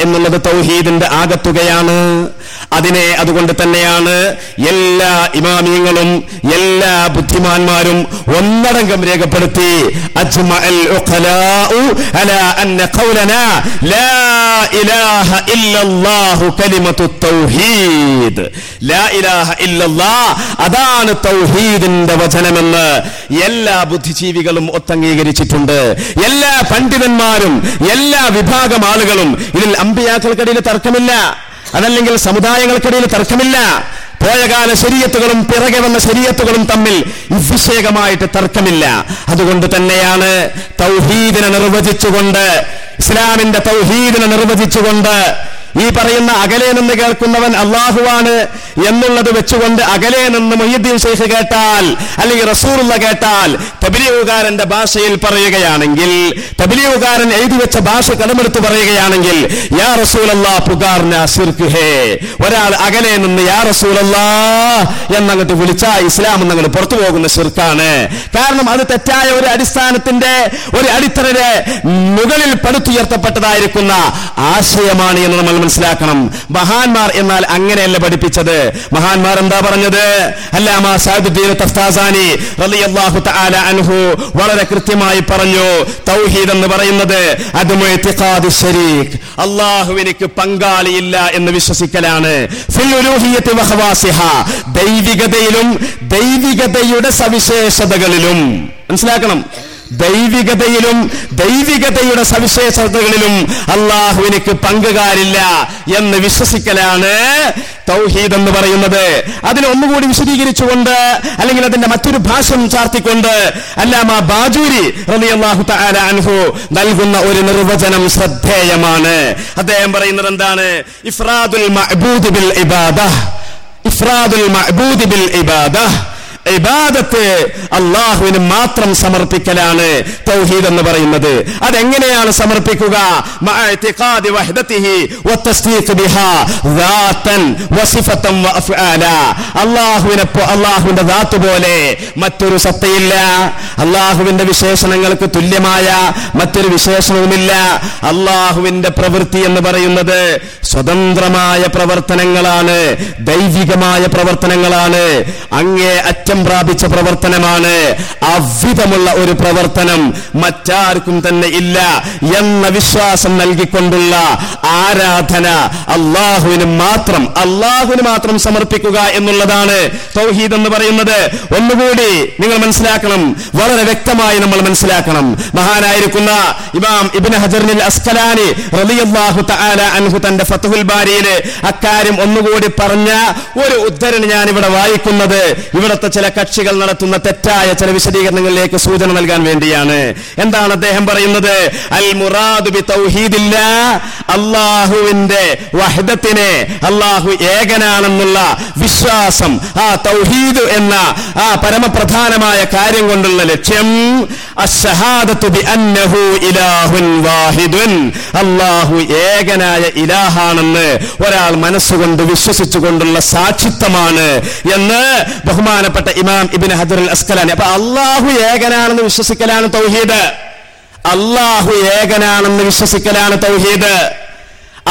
എന്നുള്ളത് തൗഹീദിന്റെ ആകത്തുകയാണ്. അതിനെ അതുകൊണ്ട് തന്നെയാണ് എല്ലാ ഇമാമിയങ്ങളും എല്ലാ ബുദ്ധിമാന്മാരും ഒന്നടങ്കം രേഖപ്പെടുത്തി അതാണ് തൗഹീദിന്റെ വചനമെന്ന് എല്ലാ ബുദ്ധിജീവികളും ഒത്തംഗീകരിച്ചിട്ടുണ്ട്. എല്ലാ പണ്ഡിതന്മാരും എല്ലാ വിഭാഗം ആളുകളും ഇതിൽ അമ്പിയാക്കൾക്കിടയിൽ തർക്കമില്ല. അതല്ലെങ്കിൽ സമുദായങ്ങൾക്കിടയിൽ തർക്കമില്ല. പോയകാല ശരീരത്തുകളും പിറകെ വന്ന ശരീരത്തുകളും തമ്മിൽ വിഷയകമായിട്ട് തർക്കമില്ല. അതുകൊണ്ട് തന്നെയാണ് തൗഹീദിനെ നിർവചിച്ചുകൊണ്ട് ഇസ്ലാമിന്റെ തൗഹീദിനെ നിർവചിച്ചുകൊണ്ട് ഈ പറയുന്ന അകലെ നിന്ന് കേൾക്കുന്നവൻ അള്ളാഹുവാണ് എന്നുള്ളത് വെച്ചുകൊണ്ട് അകലെ നിന്ന് മൊയ്യുദ്ദീൻ ഷെയ്ഖ് കേട്ടാൽ അല്ലെങ്കിൽ റസൂറുള്ള കേട്ടാൽ തബിലിയുകാരന്റെ ഭാഷയിൽ പറയുകയാണെങ്കിൽ തബിലിയുകാരൻ എഴുതി വെച്ച ഭാഷ കടമെടുത്ത് പറയുകയാണെങ്കിൽ യാ റസൂലല്ലാ പുകാർന ഒരാൾ അകലെ നിന്ന് യാ റസൂലല്ലാ എന്നങ്ങോട്ട് വിളിച്ചാൽ ഇസ്ലാം എന്നങ്ങോട്ട് പുറത്തു പോകുന്ന ശിർക്കാണ്. കാരണം അത് തെറ്റായ ഒരു അടിസ്ഥാനത്തിന്റെ ഒരു അടിത്തറയുടെ മുകളിൽ പടുത്തുയർത്തപ്പെട്ടതായിരിക്കുന്ന ആശയമാണ് എന്ന് നമ്മൾ മനസ്സിലാക്കണം. മഹാന്മാർ എന്നാൽ അങ്ങനെയല്ല പഠിപ്പിച്ചത്. മഹാന്മാർ എന്താ പറഞ്ഞത്? തഫ്താസാനി റളിയല്ലാഹു തആല അൻഹു വളരെ കൃത്യമായി പറഞ്ഞു. തൗഹീദ് എന്ന് പറയുന്നത് അതുമു പങ്കാളിയില്ല എന്ന് വിശ്വസിക്കലാണ്. ഫിൽ ദൈവികതയിലും ദൈവികതയുടെ സവിശേഷതകളിലും. മനസ്സിലാക്കണം? ദൈവികതയിലും ദൈവികതയുടെ സവിശേഷതകളിലും അള്ളാഹുവിനിക്ക് പങ്കുകാരില്ല എന്ന് വിശ്വസിക്കലാണ് തൗഹീദ് എന്ന് പറയുന്നത്. അതിനെ ഒന്നുകൂടി വിശദീകരിച്ചുകൊണ്ട് അല്ലെങ്കിൽ അതിന്റെ മറ്റൊരു ഭാഷം ചാർത്തിക്കൊണ്ട് അല്ലാമ ബാജൂരി റളിയല്ലാഹു തആല അൻഹു നൽകുന്ന ഒരു നിർവചനം ശ്രദ്ധേയമാണ്. അദ്ദേഹം പറയുന്നത് എന്താണ്? ഇഫ്രാദുൽ ഇബാദ. ഇഫ്രാദുൽ ഇബാദ. ഇബാദത്ത് അള്ളാഹുവിന് മാത്രം സമർപ്പിക്കലാണ് തൗഹീദ് എന്ന് പറയുന്നത്. അതെങ്ങനെയാണ് സമർപ്പിക്കുക? അള്ളാഹുവിന്റെ ദാത്ത് പോലെ മറ്റൊരു സത്തയില്ല. അള്ളാഹുവിന്റെ വിശേഷണങ്ങൾക്ക് തുല്യമായ മറ്റൊരു വിശേഷണവുമില്ല. അള്ളാഹുവിന്റെ പ്രവൃത്തി എന്ന് പറയുന്നത് സ്വതന്ത്രമായ പ്രവർത്തനങ്ങളാണ് ദൈവികമായ പ്രവർത്തനങ്ങളാണ്. അങ്ങേ അറ്റം ഉയരം പ്രാപിച്ച പ്രവർത്തനമാണ്. അവിധമുള്ള ഒരു പ്രവർത്തനം മറ്റാർക്കും തന്നെ ഇല്ല എന്ന വിശ്വാസം നൽകിക്കൊണ്ടുള്ള ആരാധന അള്ളാഹുവിന് മാത്രം അള്ളാഹുവിന് മാത്രം സമർപ്പിക്കുക എന്നുള്ളതാണ് തൗഹീദ് എന്ന് പറയുന്നത്. ഒന്നുകൂടി നിങ്ങൾ മനസ്സിലാക്കണം വളരെ വ്യക്തമായി നമ്മൾ മനസ്സിലാക്കണം. മഹാനായിരിക്കുന്ന ഇമാം ഇബിൻ ഹജറിൽ അസ്കലാനി റളിയല്ലാഹു തആല അൻഹു തന്റെ ഫത്ഹുൽ ബാരിയിൽ അക്കാര്യം ഒന്നുകൂടി പറഞ്ഞ ഒരു ഉദ്ധരണി ഞാൻ ഇവിടെ വായിക്കുന്നത്. ഇവിടുത്തെ ചില കക്ഷികൾ നടത്തുന്ന തെറ്റായ ചില വിശദീകരണങ്ങളിലേക്ക് സൂചന നൽകാൻ വേണ്ടിയാണ്. എന്താണ് അദ്ദേഹം പറയുന്നത്? അൽ മുറാദു ബി അള്ളാഹുവിന്റെ വഹദത്തിനെ അള്ളാഹു ഏകനാണെന്നുള്ള വിശ്വാസം ആ തൗഹീദ് എന്ന ആ പരമപ്രധാനമായ കാര്യം കൊണ്ടുള്ള ലക്ഷ്യം അള്ളാഹു ഏകനായ ഇലാഹാണെന്ന് ഒരാൾ മനസ്സുകൊണ്ട് വിശ്വസിച്ചുകൊണ്ടുള്ള സാക്ഷിത്വമാണ് എന്ന് ബഹുമാനപ്പെട്ട ഇമാം ഇബിൻ ഹജർ അസ്കലാനി അപ്പൊ അള്ളാഹു ഏകനാണെന്ന് വിശ്വസിക്കലാണ് തൗഹീദ്. അള്ളാഹു ഏകനാണെന്ന് വിശ്വസിക്കലാണ് തൗഹീദ്.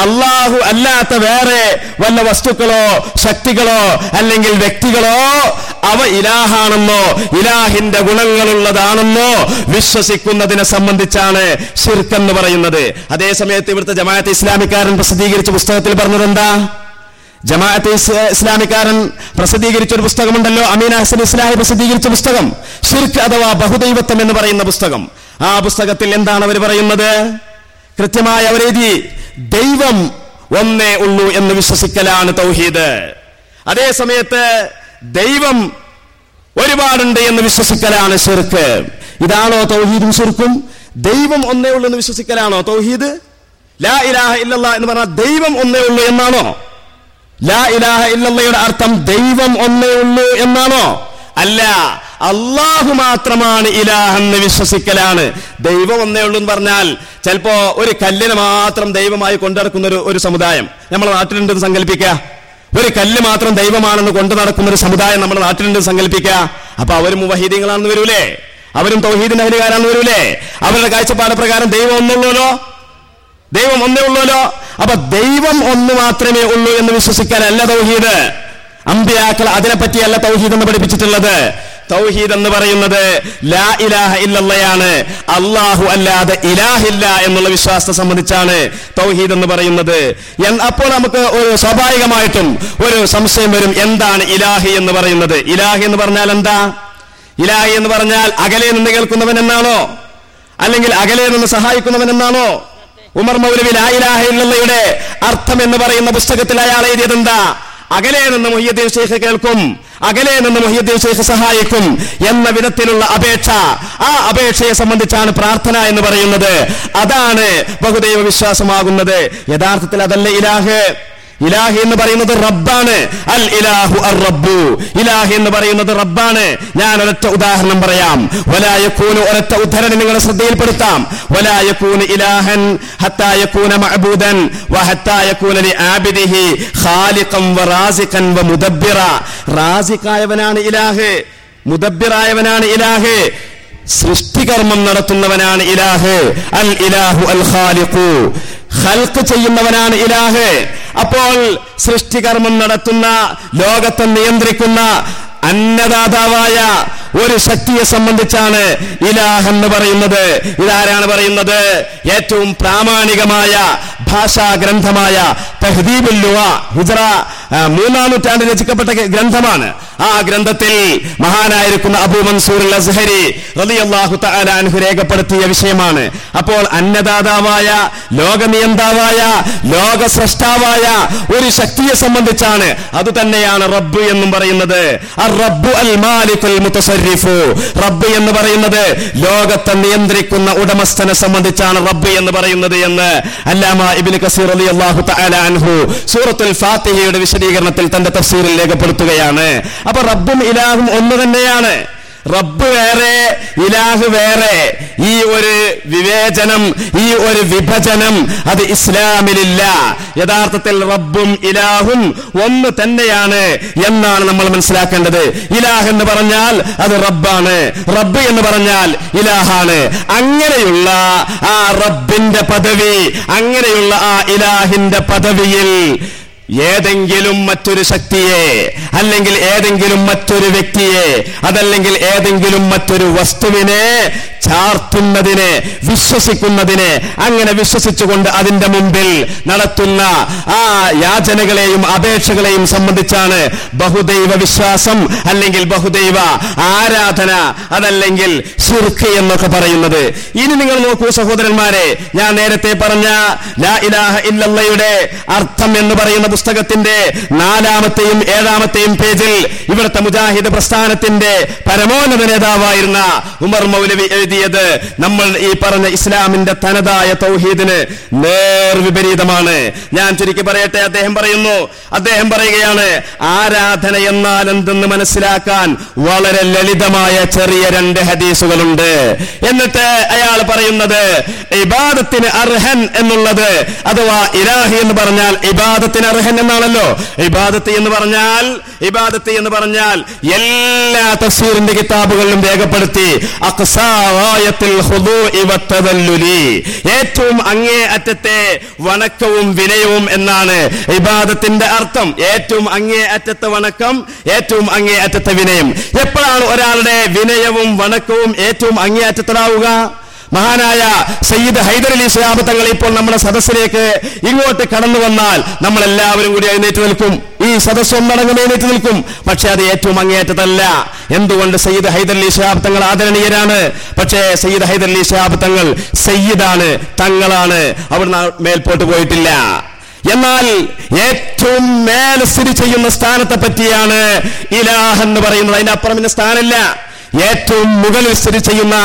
അള്ളാഹു അല്ലാത്ത വേറെ വല്ല വസ്തുക്കളോ ശക്തികളോ അല്ലെങ്കിൽ വ്യക്തികളോ അവ ഇലാഹാണെന്നോ ഇലാഹിന്റെ ഗുണങ്ങളുള്ളതാണെന്നോ വിശ്വസിക്കുന്നതിനെ സംബന്ധിച്ചാണ് ശിർക്കെന്ന് പറയുന്നത്. അതേസമയത്ത് ഇവിടുത്തെ ജമാഅത്ത് ഇസ്ലാമിക്കാരൻ പ്രസിദ്ധീകരിച്ച പുസ്തകത്തിൽ പറഞ്ഞത് എന്താ ജമാഅത്ത് ഇസ് ഇസ്ലാമിക്കാരൻ പ്രസിദ്ധീകരിച്ച ഒരു പുസ്തകമുണ്ടല്ലോ അമീൻ ഹസൻ ഇസ്ലാഹി പ്രസിദ്ധീകരിച്ച പുസ്തകം ഷിർക്ക് അഥവാ ബഹുദൈവത്വം എന്ന് പറയുന്ന പുസ്തകം. ആ പുസ്തകത്തിൽ എന്താണ് അവർ പറയുന്നത്? കൃത്യമായി അവരെഴുതി ദൈവം ഒന്നേ ഉള്ളൂ എന്ന് വിശ്വസിക്കലാണ് തൗഹീദ്. അതേ സമയത്ത് ദൈവം ഒരുപാടുണ്ട് എന്ന് വിശ്വസിക്കലാണ് ഷിർക്ക് ഇതാണോ തൗഹീദും ഷിർക്കും ദൈവം ഒന്നേ ഉള്ളൂ എന്ന് വിശ്വസിക്കലാണോ തൗഹീദ്? ലാ ഇലാഹ ഇല്ലല്ലാ എന്ന് പറഞ്ഞാൽ ദൈവം ഒന്നേ ഉള്ളൂ എന്നാണോ? ലാ ഇലാഹ ഇല്ലല്ലയുടെ അർത്ഥം ദൈവം ഒന്നേ ഉള്ളൂ എന്നാണോ? അല്ല. അള്ളാഹു മാത്രമാണ് ഇലാഹെന്ന് വിശ്വസിക്കലാണ്. ദൈവം ഒന്നേ ഉള്ളൂ എന്ന് പറഞ്ഞാൽ ചിലപ്പോ ഒരു കല്ലിനെ മാത്രം ദൈവമായി കൊണ്ടുനടക്കുന്ന ഒരു ഒരു സമുദായം നമ്മുടെ നാട്ടിലുണ്ടെന്ന് സങ്കല്പിക്കുക. ഒരു കല്ല് മാത്രം ദൈവമാണെന്ന് കൊണ്ടു നടക്കുന്ന ഒരു സമുദായം നമ്മുടെ നാട്ടിലുണ്ടെന്ന് സങ്കല്പിക്കുക. അപ്പൊ അവരും മുവഹീദീങ്ങളാണെന്ന് വരൂലേ? അവരും തൗഹീദിന്റെ അഹലുകാരാണെന്ന് വരൂലേ? അവരുടെ കാഴ്ചപ്പാട് പ്രകാരം ദൈവം ഒന്നുള്ളൂല്ലോ ദൈവം ഒന്നേ ഉള്ളൂല്ലോ. അപ്പൊ ദൈവം ഒന്ന് മാത്രമേ ഉള്ളൂ എന്ന് വിശ്വസിക്കാനല്ല തൗഹീദ്. അമ്പിയാക്കൾ അതിനെപ്പറ്റിയല്ല തൗഹീദ് എന്ന് പഠിപ്പിച്ചിട്ടുള്ളത്. തൗഹീദ് എന്ന് പറയുന്നത് ലാ ഇലാഹ ഇല്ലല്ലയാണ്. അള്ളാഹു അല്ലാതെ ഇലാഹില്ല എന്നുള്ള വിശ്വാസത്തെ സംബന്ധിച്ചാണ് തൗഹീദ് എന്ന് പറയുന്നത്. അപ്പോൾ നമുക്ക് ഒരു സ്വാഭാവികമായിട്ടും ഒരു സംശയം വരും എന്താണ് ഇലാഹി എന്ന് പറയുന്നത്? ഇലാഹി എന്ന് പറഞ്ഞാൽ എന്താ? ഇലാഹി എന്ന് പറഞ്ഞാൽ അകലെ നിന്ന് കേൾക്കുന്നവൻ എന്നാണോ? അല്ലെങ്കിൽ അകലെ നിന്ന് സഹായിക്കുന്നവൻ എന്നാണോ? ഉമർ മൗലവി ലാ ഇലാഹ ഇല്ലല്ലയുടെ അർത്ഥം എന്ന് പറയുന്ന പുസ്തകത്തിൽ അയാൾ എഴുതിയത് എന്താ അകലെ നിന്ന് മുഹിയുദ്ദീൻ ഷെയ്ഖ് കേൾക്കും അകലെ നിന്ന് മുഹിയുദ്ദീൻ ഷെയ്ഖ് സഹായിക്കും എന്ന വിധത്തിലുള്ള അപേക്ഷ ആ അപേക്ഷയെ സംബന്ധിച്ചാണ് പ്രാർത്ഥന എന്ന് പറയുന്നത്. അതാണ് ബഹുദൈവ വിശ്വാസമാകുന്നത് യഥാർത്ഥത്തിൽ അതല്ല ഇലാഹ്. ഇലാഹി എന്ന് പറയുന്നത് റബ്ബാണ്. അൽ ഇലാഹു അർ റബ്ബു. ഇലാഹി എന്ന് പറയുന്നത് റബ്ബാണ്. ഞാൻ ഒരൊറ്റ ഉദാഹരണം പറയാം. വലായക്കൂന് ഒരൊറ്റ ഉദ്ധരണി നിങ്ങളെ ശ്രദ്ധയിൽപ്പെടുത്താം. വലായക്കൂന് ഇലാഹൻ ഹത്തായക്കൂന മഅബൂദൻ വഹത്തായക്കൂന ലി ആബിദിഹി ഖാലിഖൻ വറാസിഖൻ വമുദബ്ബിറ റാസിഖായവനാണ് ഇലാഹ്. മുദബ്ബിറായവനാണ് ഇലാഹ്. സൃഷ്ടികർമ്മം നടത്തുന്നവനാണ് ഇലാഹ്. അൽ ഇലാഹു അൽ ഖാലിഖു. ഖൽക്ക് ചെയ്യുന്നവനാണ് ഇലാഹ്. അപ്പോൾ സൃഷ്ടികർമ്മം നടത്തുന്ന ലോകത്തെ നിയന്ത്രിക്കുന്ന അന്നദാതാവായ ഒരു ശക്തിയെ സംബന്ധിച്ചാണ് ഇലാഹ് എന്ന് പറയുന്നത്. ഇതാരാണ് പറയുന്നത്? ഏറ്റവും പ്രാമാണികമായ ഭാഷാ ഗ്രന്ഥമായ തഹദീബുൽ ലുവ ഹിജ്റ മൂന്നാം നൂറ്റാണ്ടിൽ രചിക്കപ്പെട്ട ഗ്രന്ഥമാണ്. ആ ഗ്രന്ഥത്തിൽ മഹാനായിരിക്കുന്ന അബു മൻസൂർ അസ്ഹരി റളിയല്ലാഹു തആല അൻഹു രേഖപ്പെടുത്തിയ വിഷയമാണ്. അപ്പോൾ അന്നദാതാവായ ലോകനിയന്താവായ ലോക സ്രഷ്ടാവായ ഒരു ശക്തിയെ സംബന്ധിച്ചാണ് അത് തന്നെയാണ് റബ്ബ് എന്നും പറയുന്നത്. റബ്ബു എന്ന് പറയുന്നത് ലോകത്തെ നിയന്ത്രിക്കുന്ന ഉടമസ്ഥനെ സംബന്ധിച്ചാണ് റബ്ബ് എന്ന് പറയുന്നത് എന്ന് അല്ലാമ കസീർ സൂറത്തുൽ ഫാത്തിഹയുടെ വിശദീകരണത്തിൽ തന്റെ തഫ്സീറിൽ രേഖപ്പെടുത്തുകയാണ്. അപ്പൊ റബ്ബും ഇലാഹും ഒന്ന് തന്നെയാണ്. റബ്ബ് വേറെ ഇലാഹ് വേറെ. ഈ ഒരു വിവേചനം ഈ ഒരു വിഭജനം അത് ഇസ്ലാമിലില്ല. യഥാർത്ഥത്തിൽ റബ്ബും ഇലാഹും ഒന്ന് തന്നെയാണ് എന്നാണ് നമ്മൾ മനസ്സിലാക്കേണ്ടത്. ഇലാഹ് എന്ന് പറഞ്ഞാൽ അത് റബ്ബാണ്. റബ്ബ് എന്ന് പറഞ്ഞാൽ ഇലാഹാണ്. അങ്ങനെയുള്ള ആ റബ്ബിന്റെ പദവി അങ്ങനെയുള്ള ആ ഇലാഹിന്റെ പദവിയിൽ ഏതെങ്കിലും മറ്റൊരു ശക്തിയെ അല്ലെങ്കിൽ ഏതെങ്കിലും മറ്റൊരു വ്യക്തിയെ അതല്ലെങ്കിൽ ഏതെങ്കിലും മറ്റൊരു വസ്തുവിനെ ചാർത്തുന്നതിനെ വിശ്വസിക്കുന്നതിനെ അങ്ങനെ വിശ്വസിച്ചുകൊണ്ട് അതിന്റെ മുമ്പിൽ നടത്തുന്ന ആ യാചനകളെയും അപേക്ഷകളെയും സംബന്ധിച്ചാണ് ബഹുദൈവ വിശ്വാസം അല്ലെങ്കിൽ ബഹുദൈവ ആരാധന അതല്ലെങ്കിൽ ഷിർക്ക് എന്നൊക്കെ പറയുന്നത്. ഇനി നിങ്ങൾ നോക്കൂ സഹോദരന്മാരെ ഞാൻ നേരത്തെ പറഞ്ഞ ലാ ഇലാഹ ഇല്ലയുടെ അർത്ഥം എന്ന് പറയുന്ന പുസ്തകത്തിന്റെ നാലാമത്തെയും ഏഴാമത്തെയും പേജിൽ ഇവിടുത്തെ മുജാഹിദ് പ്രസ്ഥാനത്തിന്റെ പരമോന്നത നേതാവായിരുന്ന ഉമർ മൗലവി എഴുതിയത് നമ്മൾ ഈ പറഞ്ഞ ഇസ്ലാമിന്റെ തനതായ തൗഹീദിന് നേർവിപരീതമാണ് ഞാൻ ചുരുക്കി പറയട്ടെ അദ്ദേഹം പറയുന്നു അദ്ദേഹം പറയുകയാണ് ആരാധന എന്നാൽ എന്തെന്ന് മനസ്സിലാക്കാൻ വളരെ ലളിതമായ ചെറിയ രണ്ട് ഹദീസുകളുണ്ട്. എന്നിട്ട് അയാൾ പറയുന്നത് ഇബാദത്തിന് അർഹൻ എന്നുള്ളത് അഥവാ ഇലാഹി എന്ന് പറഞ്ഞാൽ ഇബാദത്തിന് അർഹൻ എന്നാണല്ലോ. ഇബാദത്ത് എന്ന് പറഞ്ഞാൽ ഇബാദത്ത് എന്ന് പറഞ്ഞാൽ എല്ലാ തഫ്സീറിന്റെ കിതാബുകളിലും രേഖപ്പെടുത്തി ഏറ്റവും അങ്ങേ അറ്റത്തെ വണക്കവും വിനയവും എന്നാണ് ഇബാദത്തിന്റെ അർത്ഥം. ഏറ്റവും അങ്ങേ അറ്റത്തെ വണക്കം ഏറ്റവും അങ്ങേ അറ്റത്തെ വിനയം. എപ്പോഴാണ് ഒരാളുടെ വിനയവും വണക്കവും ഏറ്റവും അങ്ങേ അറ്റത്തതാവുക? മഹാനായ സയ്യിദ് ഹൈദർ അലി സ്വലാബ് തങ്ങൾ ഇപ്പോൾ നമ്മുടെ സദസ്സിലേക്ക് ഇങ്ങോട്ട് കടന്നു വന്നാൽ നമ്മൾ എല്ലാവരും കൂടി എഴുന്നേറ്റ് നിൽക്കും. ഈ സദസ്സ് ഒന്നടങ്കം എഴുന്നേറ്റ് നിൽക്കും. പക്ഷെ അത് ഏറ്റവും അങ്ങേറ്റതല്ല എന്തുകൊണ്ട് സയ്യിദ് ഹൈദർ അലി സ്വലാബ് തങ്ങൾ ആദരണീയരാണ്? പക്ഷേ സയ്യിദ് ഹൈദർ അലി തങ്ങൾ സയ്യിദാണ് തങ്ങളാണ്. അവിടുന്ന് മേൽപോട്ട് പോയിട്ടില്ല. എന്നാൽ ഏറ്റവും മേൽ സ്ഥിതി ചെയ്യുന്ന സ്ഥാനത്തെ പറ്റിയാണ് ഇലാഹ് എന്ന് പറയുന്നത്. അതിന്റെ അപ്പുറം പിന്നെ സ്ഥാനമില്ല. ഏറ്റവും മുകളിൽ സ്ഥിതി ചെയ്യുന്ന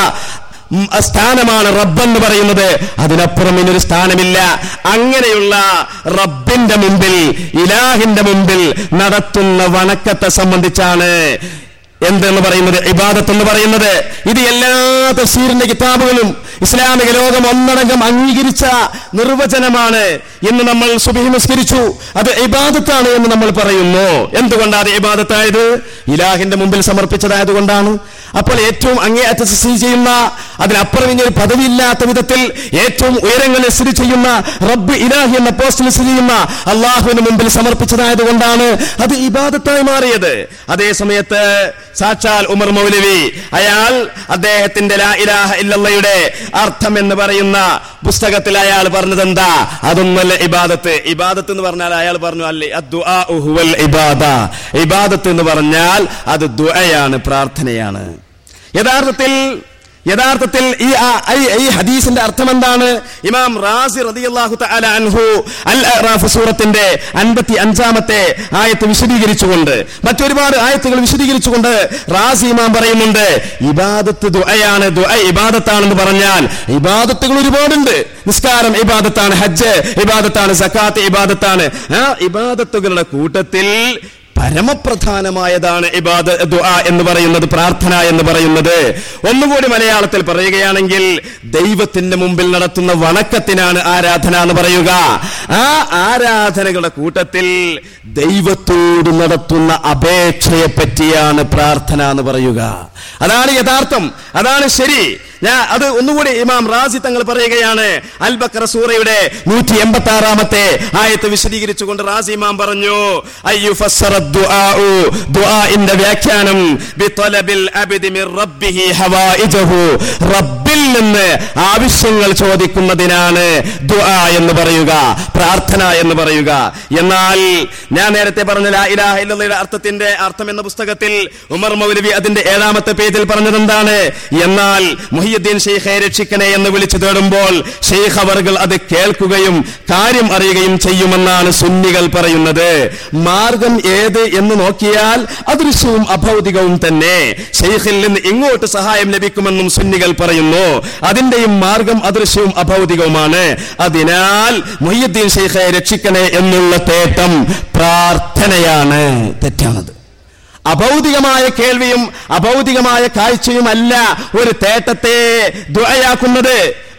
സ്ഥാനമാണ് റബ്ബെന്ന് പറയുന്നത്. അതിനപ്പുറം ഇനൊരു സ്ഥാനമില്ല. അങ്ങനെയുള്ള റബ്ബിന്റെ മുമ്പിൽ ഇലാഹിന്റെ മുമ്പിൽ നടത്തുന്ന വണക്കത്തെ സംബന്ധിച്ചാണ് എന്തെന്ന് പറയുന്നത്? ഇബാദത്ത് എന്ന് പറയുന്നത്. ഇത് എല്ലാ തഫ്സീറിന്റെ കിതാബുകളും ഇസ്ലാമിക ലോകം ഒന്നടങ്കം അംഗീകരിച്ച നിർവചനമാണ്. എന്ന് നമ്മൾ സുബിഹിമസ്കരിച്ചു അത് ഇബാദത്താണ് എന്ന് നമ്മൾ പറയുന്നു. എന്തുകൊണ്ടാണ് ഇബാദത്തായത്? ഇലാഹിന്റെ മുമ്പിൽ സമർപ്പിച്ചതായത് കൊണ്ടാണ് അപ്പോൾ ഏറ്റവും അങ്ങേയറ്റത്ത് സ്ഥിതി ചെയ്യുന്ന അതിനപ്പുറം ഒരു പദവിയില്ലാത്ത വിധത്തിൽ ഏറ്റവും ഉയരങ്ങളിൽ സ്ഥിതി ചെയ്യുന്ന റബ്ബ് ഇലാഹി എന്ന പോസ്റ്റിൽ സ്ഥിതി ചെയ്യുന്ന അള്ളാഹുവിന് മുമ്പിൽ സമർപ്പിച്ചതായത് കൊണ്ടാണ് അത് ഇബാദത്തായി മാറിയത്. അതേ സമയത്ത് സാക്ഷാൽ ഉമർ മൗലവി അയാൾ അദ്ദേഹത്തിന്റെ ലാ ഇലാഹ ഇല്ലല്ലയുടെ അർത്ഥം എന്ന് പറയുന്ന പുസ്തകത്തിൽ അയാൾ പറഞ്ഞത് എന്താ? അതൊന്നല്ല ഇബാദത്ത്. ഇബാദത്ത് എന്ന് പറഞ്ഞാൽ അയാൾ പറഞ്ഞു അല്ലേ ഇബാദ. ഇബാദത്ത് എന്ന് പറഞ്ഞാൽ അത് ദുആയാണ് പ്രാർത്ഥനയാണ്. യഥാർത്ഥത്തിൽ യഥാർത്ഥത്തിൽ ഈ ഈ- ഹദീസിന്റെ അർത്ഥം എന്താണ് ഇമാം റാസി റളിയല്ലാഹു തആല അൻഹു അൽ അറാഫ് സൂറത്തിന്റെ അൻപത്തി അഞ്ചാമത്തെ ആയത്ത് വിശദീകരിച്ചുകൊണ്ട് മറ്റൊരുപാട് ആയത്തുകൾ വിശദീകരിച്ചുകൊണ്ട് റാസി ഇമാം പറയുന്നുണ്ട് ഇബാദത്ത് ദുആയാണ് ദുആ ഇബാദത്താണെന്ന് പറഞ്ഞാൽ ഇബാദത്തുകൾ ഒരുപാടുണ്ട്. നിസ്കാരം ഇബാദത്താണ് ഹജ്ജ് ഇബാദത്താണ് സക്കാത്ത് ഇബാദത്താണ്. ആ ഇബാദത്തുകളുടെ കൂട്ടത്തിൽ പരമപ്രധാനമായതാണ് ഇബാദ ദുആ എന്ന് പറയുന്നത് പ്രാർത്ഥന എന്ന് പറയുന്നത്. ഒന്നുകൂടി മലയാളത്തിൽ പറയുകയാണെങ്കിൽ ദൈവത്തിന്റെ മുമ്പിൽ നടത്തുന്ന വണക്കത്തിനാണ് ആരാധന എന്ന് പറയുക. ആ ആരാധനകളുടെ കൂട്ടത്തിൽ ദൈവത്തോട് നടത്തുന്ന അപേക്ഷയെ പറ്റിയാണ് പ്രാർത്ഥന എന്ന് പറയുക. അതാണ് യഥാർത്ഥം. അതാണ് ശരി. ഞാൻ അത് ഒന്നുകൂടി ഇമാം റാസി തങ്ങൾ പറയുകയാണ്. അൽ ബക്കറ സൂറയുടെ നൂറ്റി എൺപത്തി ആറാമത്തെ ആയത്ത് വിശദീകരിച്ചുകൊണ്ട് റാസി ഇമാം പറഞ്ഞു വ്യാഖ്യാനം റബ്ബിഹി റബ്ബിൽ നിന്ന് ആവശ്യങ്ങൾ ചോദിക്കുന്നതിനാണ് ദുആ എന്ന് പറയുക പ്രാർത്ഥന എന്ന് പറയുക. എന്നാൽ ഞാൻ നേരത്തെ പറഞ്ഞ അർത്ഥത്തിന്റെ അർത്ഥം എന്ന പുസ്തകത്തിൽ ഉമർ മൗലവി അതിന്റെ ഏഴാമത്തെ പേജിൽ പറഞ്ഞത് എന്താണ് എന്നാൽ മുഹിയുദ്ദീൻ ഷെയ്ഖെ രക്ഷിക്കണേ എന്ന് വിളിച്ചു തേടുമ്പോൾ ഷെയ്ഖ് അവർകൾ അത് കേൾക്കുകയും കാര്യം അറിയുകയും ചെയ്യുമെന്നാണ് സുന്നികൾ പറയുന്നത്. മാർഗം ഏത് എന്ന് നോക്കിയാൽ അദൃശ്യവും അഭൗതികവും തന്നെ. ഷെയ്ഖിൽ നിന്ന് ഇങ്ങോട്ട് സഹായം ലഭിക്കുമെന്നും സുന്നികൾ പറയുന്നു. അതിന്റെയും മാർഗം അദൃശ്യവും അഭൗതികവുമാണ്. അതിനാൽ മൊയ്യുദ്ദീൻ ഷെയ്ഖെ രക്ഷിക്കണേ എന്നുള്ള തേട്ടം പ്രാർത്ഥനയാണ് തെറ്റാണത്. അഭൗതികമായ കേൾവിയും അഭൗതികമായ കാഴ്ചയും അല്ല ഒരു തേട്ടത്തെ ദുആയാക്കുന്നത്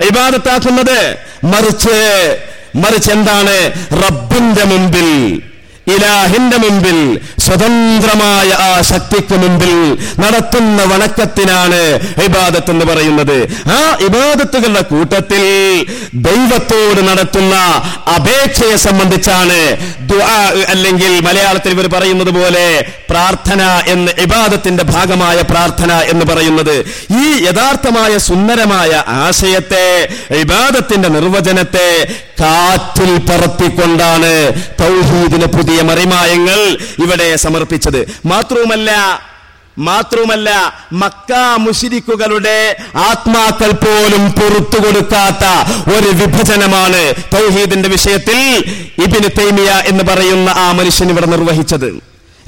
ഇബാദത്താക്കുന്നത്. മറിച്ച് മറിച്ച് എന്താണ്? റബ്ബിന്റെ മുമ്പിൽ ഇലാഹിന്റെ മുമ്പിൽ സ്വതന്ത്രമായ ആ ശക്തിക്ക് മുമ്പിൽ നടത്തുന്ന വണക്കത്തിനാണ് ഇബാദത്ത് എന്ന് പറയുന്നത്. ആ ഇബാദത്തുകളുടെ കൂട്ടത്തിൽ ദൈവത്തോട് നടത്തുന്ന അപേക്ഷയെ സംബന്ധിച്ചാണ് അല്ലെങ്കിൽ മലയാളത്തിൽ ഇവർ പറയുന്നത് പോലെ പ്രാർത്ഥന എന്ന് ഇബാദത്തിന്റെ ഭാഗമായ പ്രാർത്ഥന എന്ന് പറയുന്നത്. ഈ യഥാർത്ഥമായ സുന്ദരമായ ആശയത്തെ ഇബാദത്തിന്റെ നിർവചനത്തെ കാറ്റിൽ പറത്തിക്കൊണ്ടാണ് തൗഹീദിന് പുതിയ മറിമായങ്ങൾ ഇവിടെ സമർപ്പിച്ചത്. മാത്രവുമല്ല മാത്രവുമല്ല മക്ക മുഷിരിക്കുകളുടെ ആത്മാക്കൾ പോലും പുറത്തു കൊടുക്കാത്ത ഒരു വിഭജനമാണ് തൗഹീദിന്റെ വിഷയത്തിൽ ഇബിന് തൈമിയ എന്ന് പറയുന്ന ആ മനുഷ്യൻ ഇവിടെ നിർവഹിച്ചത്.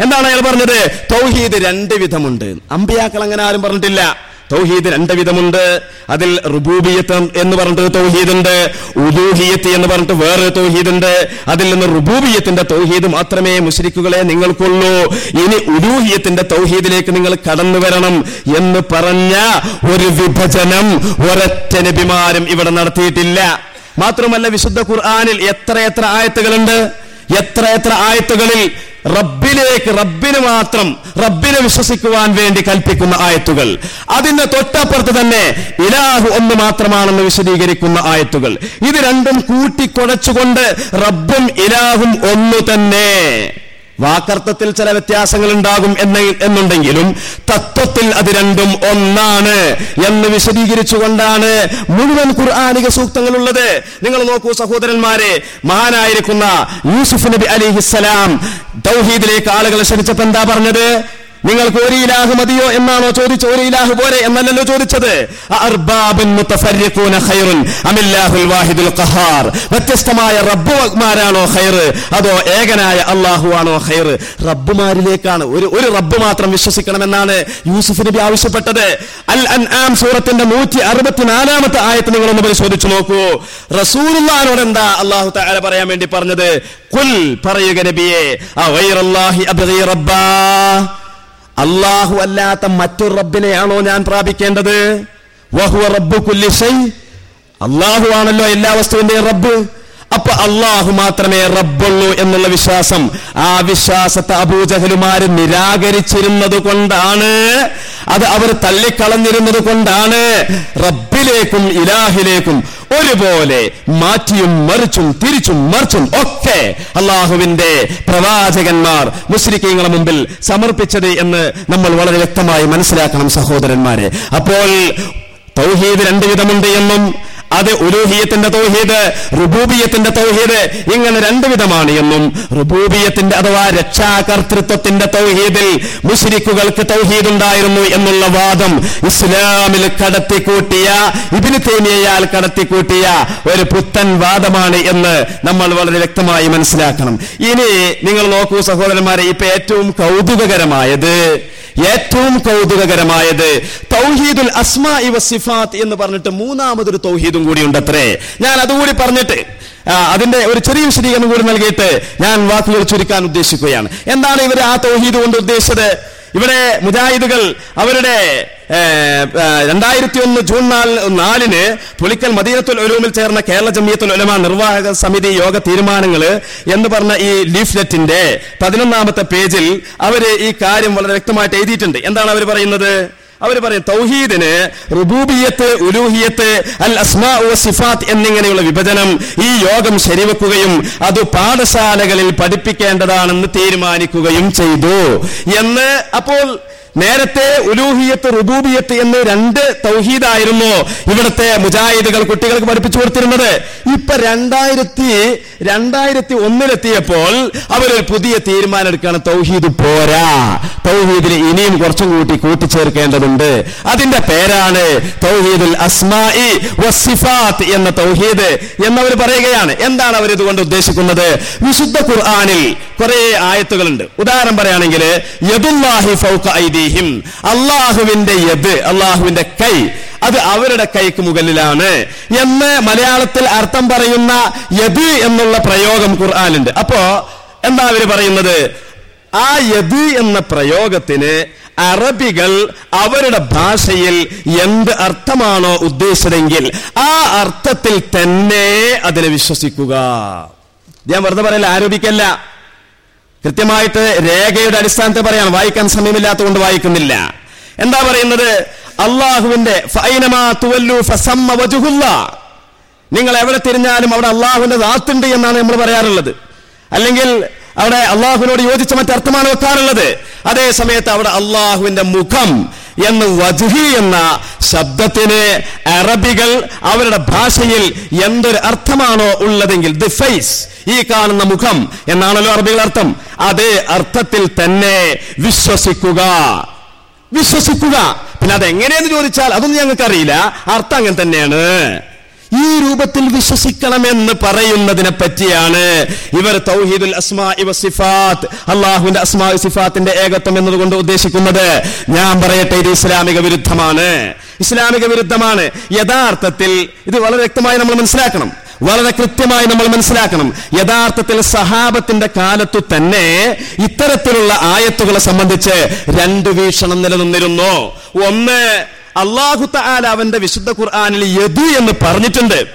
എന്താണ് അയാൾ പറഞ്ഞത്? തൗഹീദ് രണ്ട് വിധമുണ്ട്. അമ്പിയാക്കൾ അങ്ങനെ ആരും പറഞ്ഞിട്ടില്ല. തൗഹീദ് രണ്ട് വിധമുണ്ട് അതിൽ റുബൂബിയത്ത് എന്ന് പറഞ്ഞിട്ട് തൗഹീദുണ്ട്. ഉദൂഹിയത്ത് എന്ന് പറഞ്ഞിട്ട് വേറെ തൗഹീദുണ്ട്. അതിൽ നിന്ന് റുബൂബിയത്തിന്റെ തൗഹീദ് മാത്രമേ മുസ്ലിക്കുകളെ നിങ്ങൾക്കുള്ളൂ. ഇനി ഉദൂഹിയത്തിന്റെ തൗഹീദിലേക്ക് നിങ്ങൾ കടന്നു വരണം എന്ന് പറഞ്ഞ ഒരു വിഭജനം ഒരൊറ്റ നബിമാരും ഇവിടെ നടത്തിയിട്ടില്ല. മാത്രമല്ല വിശുദ്ധ ഖുർആാനിൽ എത്ര എത്ര ആയത്തുകളുണ്ട്? എത്ര എത്ര ആയത്തുകളിൽ റബ്ബിലേക്ക് റബ്ബിന് മാത്രം റബ്ബിനെ വിശ്വസിക്കുവാൻ വേണ്ടി കൽപ്പിക്കുന്ന ആയത്തുകൾ. അതിന്റെ തൊട്ടപ്പുറത്ത് തന്നെ ഇലാഹു ഒന്ന് മാത്രമാണെന്ന് വിശദീകരിക്കുന്ന ആയത്തുകൾ. ഇത് രണ്ടും കൂട്ടിക്കൊടച്ചുകൊണ്ട് റബ്ബും ഇലാഹും ഒന്നു തന്നെ വാക്കർത്ഥത്തിൽ ചില വ്യത്യാസങ്ങൾ ഉണ്ടാകും എന്ന എന്നുണ്ടെങ്കിലും തത്വത്തിൽ അത് രണ്ടും ഒന്നാണ് എന്ന് വിശദീകരിച്ചുകൊണ്ടാണ് മുഴുവൻ ഖുർആാനിക സൂക്തങ്ങളുള്ളത്. നിങ്ങൾ നോക്കൂ സഹോദരന്മാരെ മഹാനായിരിക്കുന്ന യൂസുഫ് നബി അലിഹിസ്സലാം തൗഹീദിലേക്ക് ആളുകളെ ക്ഷണിച്ചപ്പോ എന്താ പറഞ്ഞത്? നിങ്ങൾക്ക് ഒരു ഇലാഹ് മതിയോ എന്നാണോ ചോദിച്ചത് ഒരു ഇലാഹ് പോരെ എന്നല്ലല്ലോ ചോദിച്ചത്? വ്യത്യസ്തമായ റബ്ബുമാരാണോ ഹൈർ അതോ ഏകനായ അള്ളാഹു ആണോ ഹൈർ റബ്ബുമാരിലേക്കാണ് ഒരു ഒരു റബ്ബ് മാത്രം വിശ്വസിക്കണമെന്നാണ് യൂസുഫ് നബി ആവശ്യപ്പെട്ടത്. അൽ അൻആം സൂറത്തിന്റെ നൂറ്റി അറുപത്തിനാലാമത്തെ ആയത്ത് നിങ്ങൾ ഒന്ന് പരിശോധിച്ചു നോക്കൂ. റസൂലുള്ളാനോട് എന്താ അള്ളാഹു താര പറയാൻ വേണ്ടി പറഞ്ഞത്? കുൽ പറയുക നബിയെ റബ്ബാ. അള്ളാഹു അല്ലാത്ത മറ്റൊരു റബ്ബിനെയാണോ ഞാൻ പ്രാപിക്കേണ്ടത്? വഹുവ റബ്ബു കുല്ലിഷൈ അള്ളാഹു ആണല്ലോ എല്ലാ വസ്തുവിന്റെയും റബ്ബ്. അപ്പൊ അള്ളാഹു മാത്രമേ റബ്ബുള്ളൂ എന്നുള്ള വിശ്വാസം. ആ വിശ്വാസത്തെ അബൂജഹലുമാര് നിരാകരിച്ചിരുന്നത് കൊണ്ടാണ്. അത് അവർ തള്ളിക്കളഞ്ഞിരുന്നത് കൊണ്ടാണ്. റബ്ബിലേക്കും ഇലാഹിലേക്കും ഒരുപോലെ മാറ്റിയും മറിച്ചും തിരിച്ചും മറിച്ചും ഒക്കെ അള്ളാഹുവിന്റെ പ്രവാചകന്മാർ മുസ്ലിക്കീങ്ങളെ മുമ്പിൽ സമർപ്പിച്ചത് എന്ന് നമ്മൾ വളരെ വ്യക്തമായി മനസ്സിലാക്കണം സഹോദരന്മാരെ. അപ്പോൾ തൗഹീദ് രണ്ട് വിധമുണ്ട് എന്നും അത് ഉലൂഹിയത്തിന്റെ തൗഹീദ് റുബൂബിയത്തിന്റെ തൗഹീദ് ഇങ്ങനെ രണ്ടു വിധമാണ് എന്നും റുബൂബിയത്തിന്റെ അഥവാ രക്ഷാകർത്തൃത്വത്തിന്റെ തൗഹീദിൽ മുസ്ലിക്കുകൾക്ക് തൗഹീദ് ഉണ്ടായിരുന്നു എന്നുള്ള വാദം ഇസ്ലാമിൽ കടത്തിക്കൂട്ടിയ ഇബിന് തേമിയയാൽ കടത്തിക്കൂട്ടിയ ഒരു പുത്തൻ വാദമാണ് എന്ന് നമ്മൾ വളരെ വ്യക്തമായി മനസ്സിലാക്കണം. ഇനി നിങ്ങൾ നോക്കൂ സഹോദരന്മാരെ ഇപ്പൊ ഏറ്റവും കൗതുകകരമായത് ഏറ്റവും കൗതുകകരമായത് തൗഹീദുൽ അസ്മാ ഇവ സിഫാത്ത് എന്ന് പറഞ്ഞിട്ട് മൂന്നാമതൊരു തൗഹീദും കൂടി ഉണ്ടത്രേ ഞാൻ അതുകൂടി പറഞ്ഞിട്ട് അതിന്റെ ഒരു ചെറിയ വിശദീകരണം കൂടി നൽകിയിട്ട് ഞാൻ വാക്കുകൾ ചുരുക്കാൻ ഉദ്ദേശിക്കുകയാണ്. എന്താണ് ഇവർ ആ തൗഹീദ് കൊണ്ട് ഉദ്ദേശിച്ചത്? ഇവിടെ മുജാഹിദുകൾ അവരുടെ രണ്ടായിരത്തി ഒന്ന് ജൂൺ നാല് നാലിന് പുലിക്കൽ മദീനത്തുൽ ഒലൂമിൽ ചേർന്ന കേരള ജമിയത്തുൽ ഒലമ നിർവാഹക സമിതി യോഗ തീരുമാനങ്ങൾ എന്ന് പറഞ്ഞ ഈ ലീഫ്ലെറ്റിന്റെ പതിനൊന്നാമത്തെ പേജിൽ അവർ ഈ കാര്യം വളരെ വ്യക്തമായിട്ട് എഴുതിയിട്ടുണ്ട്. എന്താണ് അവർ പറയുന്നത്? അവർ പറയും തൗഹീദിന് റുബൂബിയത്ത് ഉലൂഹിയത്ത് അൽ അസ്മാ സിഫാത്ത് എന്നിങ്ങനെയുള്ള വിഭജനം ഈ യോഗം ശരിവെക്കുകയും അത് പാഠശാലകളിൽ പഠിപ്പിക്കേണ്ടതാണെന്ന് തീരുമാനിക്കുകയും ചെയ്തു. എന്ന് അപ്പോൾ നേരത്തെ ഉലൂഹിയത്ത് റുബൂബിയത്ത് എന്ന് രണ്ട് തൗഹീദായിരുന്നു ഇവിടുത്തെ മുജാഹിദുകൾ കുട്ടികൾക്ക് പഠിപ്പിച്ചു കൊടുത്തിരുന്നത്. ഇപ്പൊ രണ്ടായിരത്തി രണ്ടായിരത്തി ഒന്നിലെത്തിയപ്പോൾ അവരൊരു പുതിയ തീരുമാനം എടുക്കുകയാണ് തൗഹീദ് പോരാ. തൗഹീദിന് ഇനിയും കുറച്ചും കൂട്ടി കൂട്ടിച്ചേർക്കേണ്ടതുണ്ട്. അതിന്റെ പേരാണ് തൗഹീദുൽ അസ്മായി വസിഫാത്ത് എന്ന തൗഹീദ് എന്നവർ പറയുകയാണ്. എന്താണ് അവർ ഇതുകൊണ്ട് ഉദ്ദേശിക്കുന്നത്? വിശുദ്ധ ഖുർആാനിൽ കുറെ ആയത്തുകളുണ്ട്. ഉദാഹരണം പറയുകയാണെങ്കിൽ യദുല്ലാഹി ഫൗക ഐദീഹിം അള്ളാഹുവിന്റെ യദ് അള്ളാഹുവിന്റെ കൈ അത് അവരുടെ കൈക്ക് മുകളിലാണ്. എന്ന് മലയാളത്തിൽ അർത്ഥം പറയുന്ന യദ് എന്നുള്ള പ്രയോഗം ഖുർആാനുണ്ട് അപ്പോ എന്താ അവർ പറയുന്നത്? ആ യദ് എന്ന പ്രയോഗത്തിന് അറബികൾ അവരുടെ ഭാഷയിൽ എന്ത് അർത്ഥമാണോ ഉദ്ദേശിച്ചതെങ്കിൽ ആ അർത്ഥത്തിൽ തന്നെ അതിനെ വിശ്വസിക്കുക. ഞാൻ വെറുതെ പറയല്ല ആരോപിക്കല്ല. കൃത്യമായിട്ട് രേഖയുടെ അടിസ്ഥാനത്തിൽ പറയാം വായിക്കാൻ സമയമില്ലാത്തതുകൊണ്ട് വായിക്കുന്നില്ല. എന്താ പറയുന്നത്? അള്ളാഹുവിന്റെ നിങ്ങൾ എവിടെ തിരിഞ്ഞാലും അവിടെ അള്ളാഹുവിന്റെ ദാത്തുണ്ട് എന്നാണ് നമ്മൾ പറയാറുള്ളത്. അല്ലെങ്കിൽ അവിടെ അള്ളാഹുവിനോട് യോജിച്ച മറ്റർത്ഥമാണ് വെക്കാറുള്ളത്. അതേ സമയത്ത് അവിടെ അള്ളാഹുവിന്റെ മുഖം എന്ന് വധുഹി എന്ന ശബ്ദത്തിന് അറബികൾ അവരുടെ ഭാഷയിൽ എന്തൊരു അർത്ഥമാണോ ഉള്ളതെങ്കിൽ ദി ഫേസ് ഈ കാണുന്ന മുഖം എന്നാണല്ലോ അറബികൾ അർത്ഥം. അതേ അർത്ഥത്തിൽ തന്നെ വിശ്വസിക്കുക. വിശ്വസിക്കുക. പിന്നെ അതെങ്ങനെയെന്ന് ചോദിച്ചാൽ അതൊന്നും ഞങ്ങൾക്ക് അറിയില്ല അർത്ഥം അങ്ങനെ തന്നെയാണ്. ഈ രൂപത്തിൽ വിശ്വസിക്കണമെന്ന് പറയുന്നതിനെ പറ്റിയാണ് ഇവർ തൗഹീദുൽ അസ്മാ ഇവ സിഫാത്ത് അള്ളാഹുവിന്റെ അസ്മാ സിഫാത്തിന്റെ ഏകത്വം എന്നതുകൊണ്ട് ഉദ്ദേശിക്കുന്നത്. ഞാൻ പറയട്ടെ ഇത് ഇസ്ലാമിക വിരുദ്ധമാണ്. ഇസ്ലാമിക വിരുദ്ധമാണ്. യഥാർത്ഥത്തിൽ ഇത് വളരെ വ്യക്തമായി നമ്മൾ മനസ്സിലാക്കണം. വളരെ കൃത്യമായി നമ്മൾ മനസ്സിലാക്കണം. യഥാർത്ഥത്തിൽ സഹാബത്തിന്റെ കാലത്തു തന്നെ ഇത്തരത്തിലുള്ള ആയത്തുകളെ സംബന്ധിച്ച് രണ്ട് വീക്ഷണം നിലനിന്നിരുന്നു. ഒന്ന് അള്ളാഹു താല അവന്റെ വിശുദ്ധ ഖുർആാനിൽ യദു എന്ന് പറഞ്ഞിട്ടുണ്ട്.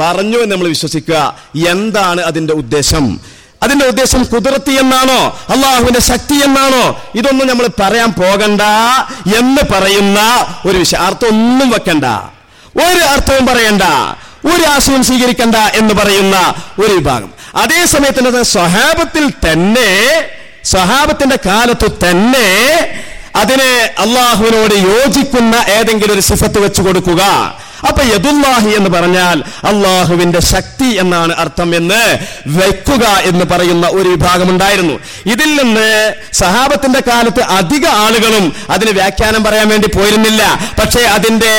പറഞ്ഞു എന്ന് നമ്മൾ വിശ്വസിക്കുക. എന്താണ് അതിന്റെ ഉദ്ദേശം? അതിന്റെ ഉദ്ദേശം കുതിർത്തി എന്നാണോ? അള്ളാഹുവിന്റെ ശക്തി എന്നാണോ? ഇതൊന്നും നമ്മൾ പറയാൻ പോകണ്ട എന്ന് പറയുന്ന ഒരു വിഷയം. അർത്ഥം ഒന്നും വെക്കണ്ട. ഒരു അർത്ഥവും പറയണ്ട. ഒരു ആശയം സ്വീകരിക്കണ്ട എന്ന് പറയുന്ന ഒരു വിഭാഗം. അതേ സമയത്ത് സ്വഹാബത്തിൽ തന്നെ സ്വഹാബത്തിന്റെ കാലത്ത് തന്നെ അതിനെ അള്ളാഹുവിനോട് യോജിക്കുന്ന ഏതെങ്കിലും ഒരു സിഫത്ത് വെച്ചു കൊടുക്കുക. അപ്പൊ യദുല്ലാഹി എന്ന് പറഞ്ഞാൽ അള്ളാഹുവിന്റെ ശക്തി എന്നാണ് അർത്ഥം എന്ന് വെക്കുക എന്ന് പറയുന്ന ഒരു വിഭാഗം ഉണ്ടായിരുന്നു. ഇതിൽ നിന്ന് സഹാബത്തിന്റെ കാലത്ത് അധിക ആളുകളും അതിന് വ്യാഖ്യാനം പറയാൻ വേണ്ടി പോയിരുന്നില്ല. പക്ഷേ അതിന്റെ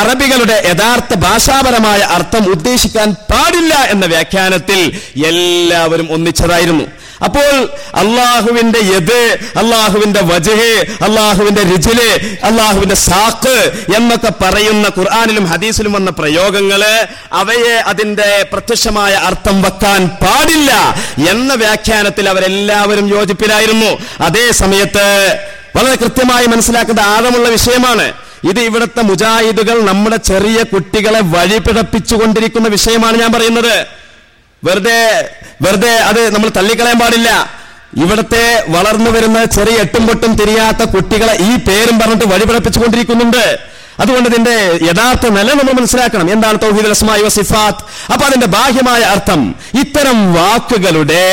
അറബികളുടെ യഥാർത്ഥ ഭാഷാപരമായ അർത്ഥം ഉദ്ദേശിക്കാൻ പാടില്ല എന്ന വ്യാഖ്യാനത്തിൽ എല്ലാവരും ഒന്നിച്ചതായിരുന്നു. അപ്പോൾ അള്ളാഹുവിന്റെ യത് അള്ളാഹുവിന്റെ വജഹ് അള്ളാഹുവിന്റെ രുചിൽ അള്ളാഹുവിന്റെ സാക്ക് എന്നൊക്കെ പറയുന്ന ഖുർആാനിലും ഹദീസിലും വന്ന പ്രയോഗങ്ങൾ അവയെ അതിന്റെ പ്രത്യക്ഷമായ അർത്ഥം വെക്കാൻ പാടില്ല എന്ന വ്യാഖ്യാനത്തിൽ അവരെല്ലാവരും യോജിപ്പിലായിരുന്നു. അതേ സമയത്ത് വളരെ കൃത്യമായി മനസ്സിലാക്കേണ്ട ആഴമുള്ള വിഷയമാണ്. ഇത് ഇവിടുത്തെ മുജാഹിദുകൾ നമ്മുടെ ചെറിയ കുട്ടികളെ വഴിപിടപ്പിച്ചുകൊണ്ടിരിക്കുന്ന വിഷയമാണ് ഞാൻ പറയുന്നത്. വെറുതെ വെറുതെ അത് നമ്മൾ തള്ളിക്കളയാൻ പാടില്ല. ഇവിടത്തെ വളർന്നു വരുന്ന ചെറിയ എട്ടും പൊട്ടും തിരിയാത്ത കുട്ടികളെ ഈ പേരും പറഞ്ഞിട്ട് വഴിപിഴപ്പിച്ചുകൊണ്ടിരിക്കുന്നുണ്ട്. അതുകൊണ്ട് ഇതിന്റെ യഥാർത്ഥ നില നമ്മൾ മനസ്സിലാക്കണം. എന്താണ് തൗഹീദ് അസ്മായി വസിഫാത്ത് അപ്പൊ അതിന്റെ ബാഹ്യമായ അർത്ഥം ഇത്തരം വാക്കുകളുടെ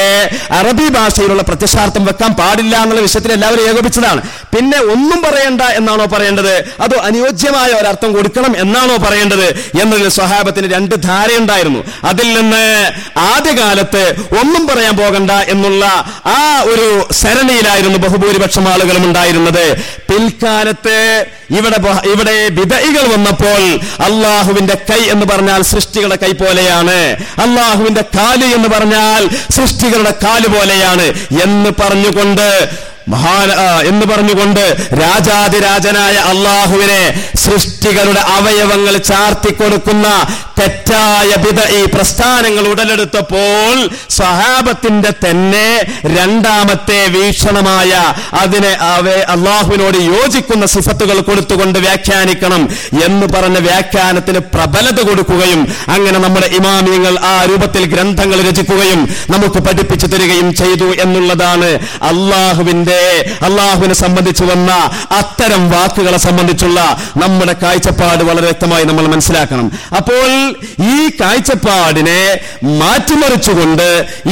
അറബി ഭാഷയിലുള്ള പ്രത്യക്ഷാർത്ഥം വെക്കാൻ പാടില്ല എന്നുള്ള വിഷയത്തിൽ എല്ലാവരും ഏകോപിച്ചതാണ്. പിന്നെ ഒന്നും പറയണ്ട എന്നാണോ പറയേണ്ടത്? അതോ അനുയോജ്യമായ ഒരർത്ഥം കൊടുക്കണം എന്നാണോ പറയേണ്ടത്? എന്നതിൽ സ്വഹാബത്തിന് രണ്ട് ധാരയുണ്ടായിരുന്നു അതിൽ നിന്ന് ആദ്യകാലത്ത് ഒന്നും പറയാൻ പോകണ്ട എന്നുള്ള ആ ഒരു സരണിയിലായിരുന്നു ബഹുഭൂരിപക്ഷം ആളുകളും ഉണ്ടായിരുന്നത്. പിൽക്കാലത്ത് ഇവിടെ ഇവിടെ വിദയികൾ വന്നപ്പോൾ അള്ളാഹുവിന്റെ കൈ എന്ന് പറഞ്ഞാൽ സൃഷ്ടികളുടെ കൈ പോലെയാണ്. അള്ളാഹുവിന്റെ കാൽ എന്ന് പറഞ്ഞാൽ സൃഷ്ടികളുടെ കാൽ പോലെയാണ് എന്ന് പറഞ്ഞുകൊണ്ട് മഹാന എന്ന് പറഞ്ഞുകൊണ്ട് രാജാതിരാജനായ അള്ളാഹുവിനെ സൃഷ്ടികളുടെ അവയവങ്ങൾ ചാർത്തിക്കൊടുക്കുന്ന തെറ്റായ വിധ ഈ പ്രസ്ഥാനങ്ങൾ ഉടലെടുത്തപ്പോൾ സഹാബത്തിന്റെ തന്നെ രണ്ടാമത്തെ വീക്ഷണമായ അതിനെ അവ അള്ളാഹുവിനോട് യോജിക്കുന്ന സിഫത്തുകൾ കൊടുത്തുകൊണ്ട് വ്യാഖ്യാനിക്കണം എന്ന് പറഞ്ഞ വ്യാഖ്യാനത്തിന് പ്രബലത കൊടുക്കുകയും അങ്ങനെ നമ്മുടെ ഇമാമിയങ്ങൾ ആ രൂപത്തിൽ ഗ്രന്ഥങ്ങൾ രചിക്കുകയും നമുക്ക് പഠിപ്പിച്ചു തരികയും ചെയ്തു എന്നുള്ളതാണ് അള്ളാഹുവിന്റെ അള്ളാഹുവിനെ സംബന്ധിച്ച് വന്ന അത്തരം വാക്കുകളെ സംബന്ധിച്ചുള്ള നമ്മുടെ കാഴ്ചപ്പാട് വളരെ വ്യക്തമായി നമ്മൾ മനസ്സിലാക്കണം. അപ്പോൾ ഈ കാഴ്ചപ്പാടിനെ മാറ്റിമറിച്ചുകൊണ്ട്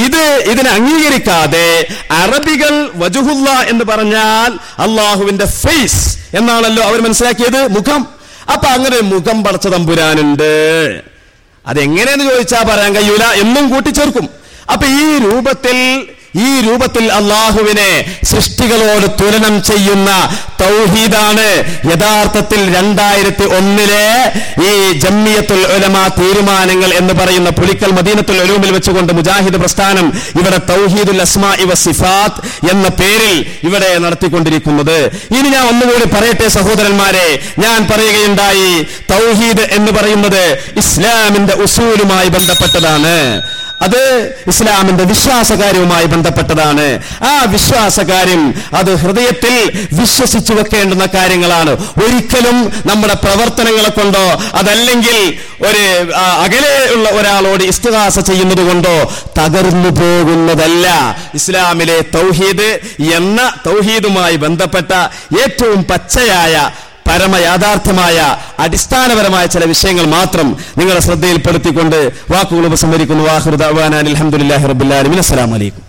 ഇത് ഇതിനെ അംഗീകരിക്കാതെ അറബികൾ വജുഹുല്ല എന്ന് പറഞ്ഞാൽ അള്ളാഹുവിന്റെ ഫേസ് എന്നാണല്ലോ അവർ മനസ്സിലാക്കിയത് മുഖം. അപ്പൊ അങ്ങനെ മുഖം പടച്ച തമ്പുരാനുണ്ട്. അതെങ്ങനെയെന്ന് ചോദിച്ചാൽ പറയാൻ കഴിയൂല എന്നും കൂട്ടിച്ചേർക്കും. അപ്പൊ ഈ രൂപത്തിൽ ഈ രൂപത്തിൽ അള്ളാഹുവിനെ സൃഷ്ടികളോട് തുലനം ചെയ്യുന്ന തൗഹീദാണ്. യഥാർത്ഥത്തിൽ രണ്ടായിരത്തി ഒന്നിലെ ഈ ജമ്മിയത്തുൽ ഒലമ തീരുമാനങ്ങൾ എന്ന് പറയുന്ന പുലിക്കൽ മദീനത്തുൽ ഒലൂമിൽ വെച്ചുകൊണ്ട് മുജാഹിദ് പ്രസ്ഥാനം ഇവിടെ തൗഹീദുൽ അസ്മാ ഇവ സിഫാത്ത് എന്ന പേരിൽ ഇവിടെ നടത്തിക്കൊണ്ടിരിക്കുന്നത്. ഇനി ഞാൻ ഒന്നുകൂടി പറയട്ടെ സഹോദരന്മാരെ. ഞാൻ പറയുകയുണ്ടായി തൗഹീദ് എന്ന് പറയുന്നത് ഇസ്ലാമിന്റെ ഉസൂലുമായി ബന്ധപ്പെട്ടതാണ്. അത് ഇസ്ലാമിന്റെ വിശ്വാസകാര്യവുമായി ബന്ധപ്പെട്ടതാണ്. ആ വിശ്വാസകാര്യം അത് ഹൃദയത്തിൽ വിശ്വസിച്ചു വെക്കേണ്ടുന്ന കാര്യങ്ങളാണ്. ഒരിക്കലും നമ്മുടെ പ്രവർത്തനങ്ങളെ കൊണ്ടോ അതല്ലെങ്കിൽ ഒരു അകലെ ഉള്ള ഒരാളോട് ഇസ്തിഹാസ ചെയ്യുന്നത് കൊണ്ടോ തകർന്നു പോകുന്നതല്ല. ഇസ്ലാമിലെ തൗഹീദ് എന്ന തൗഹീദുമായി ബന്ധപ്പെട്ട ഏറ്റവും പച്ചയായ പരമയാഥാർത്ഥ്യമായ അടിസ്ഥാനപരമായ ചില വിഷയങ്ങൾ മാത്രം നിങ്ങളുടെ ശ്രദ്ധയിൽപ്പെടുത്തിക്കൊണ്ട് വാക്കുകൾ ഉപസംഹരിക്കുന്നു. വാഹൃദാൻ അലഹമുല്ലാഹി റബുല്ലാലമിൻ അസ്സലാമലൈക്കും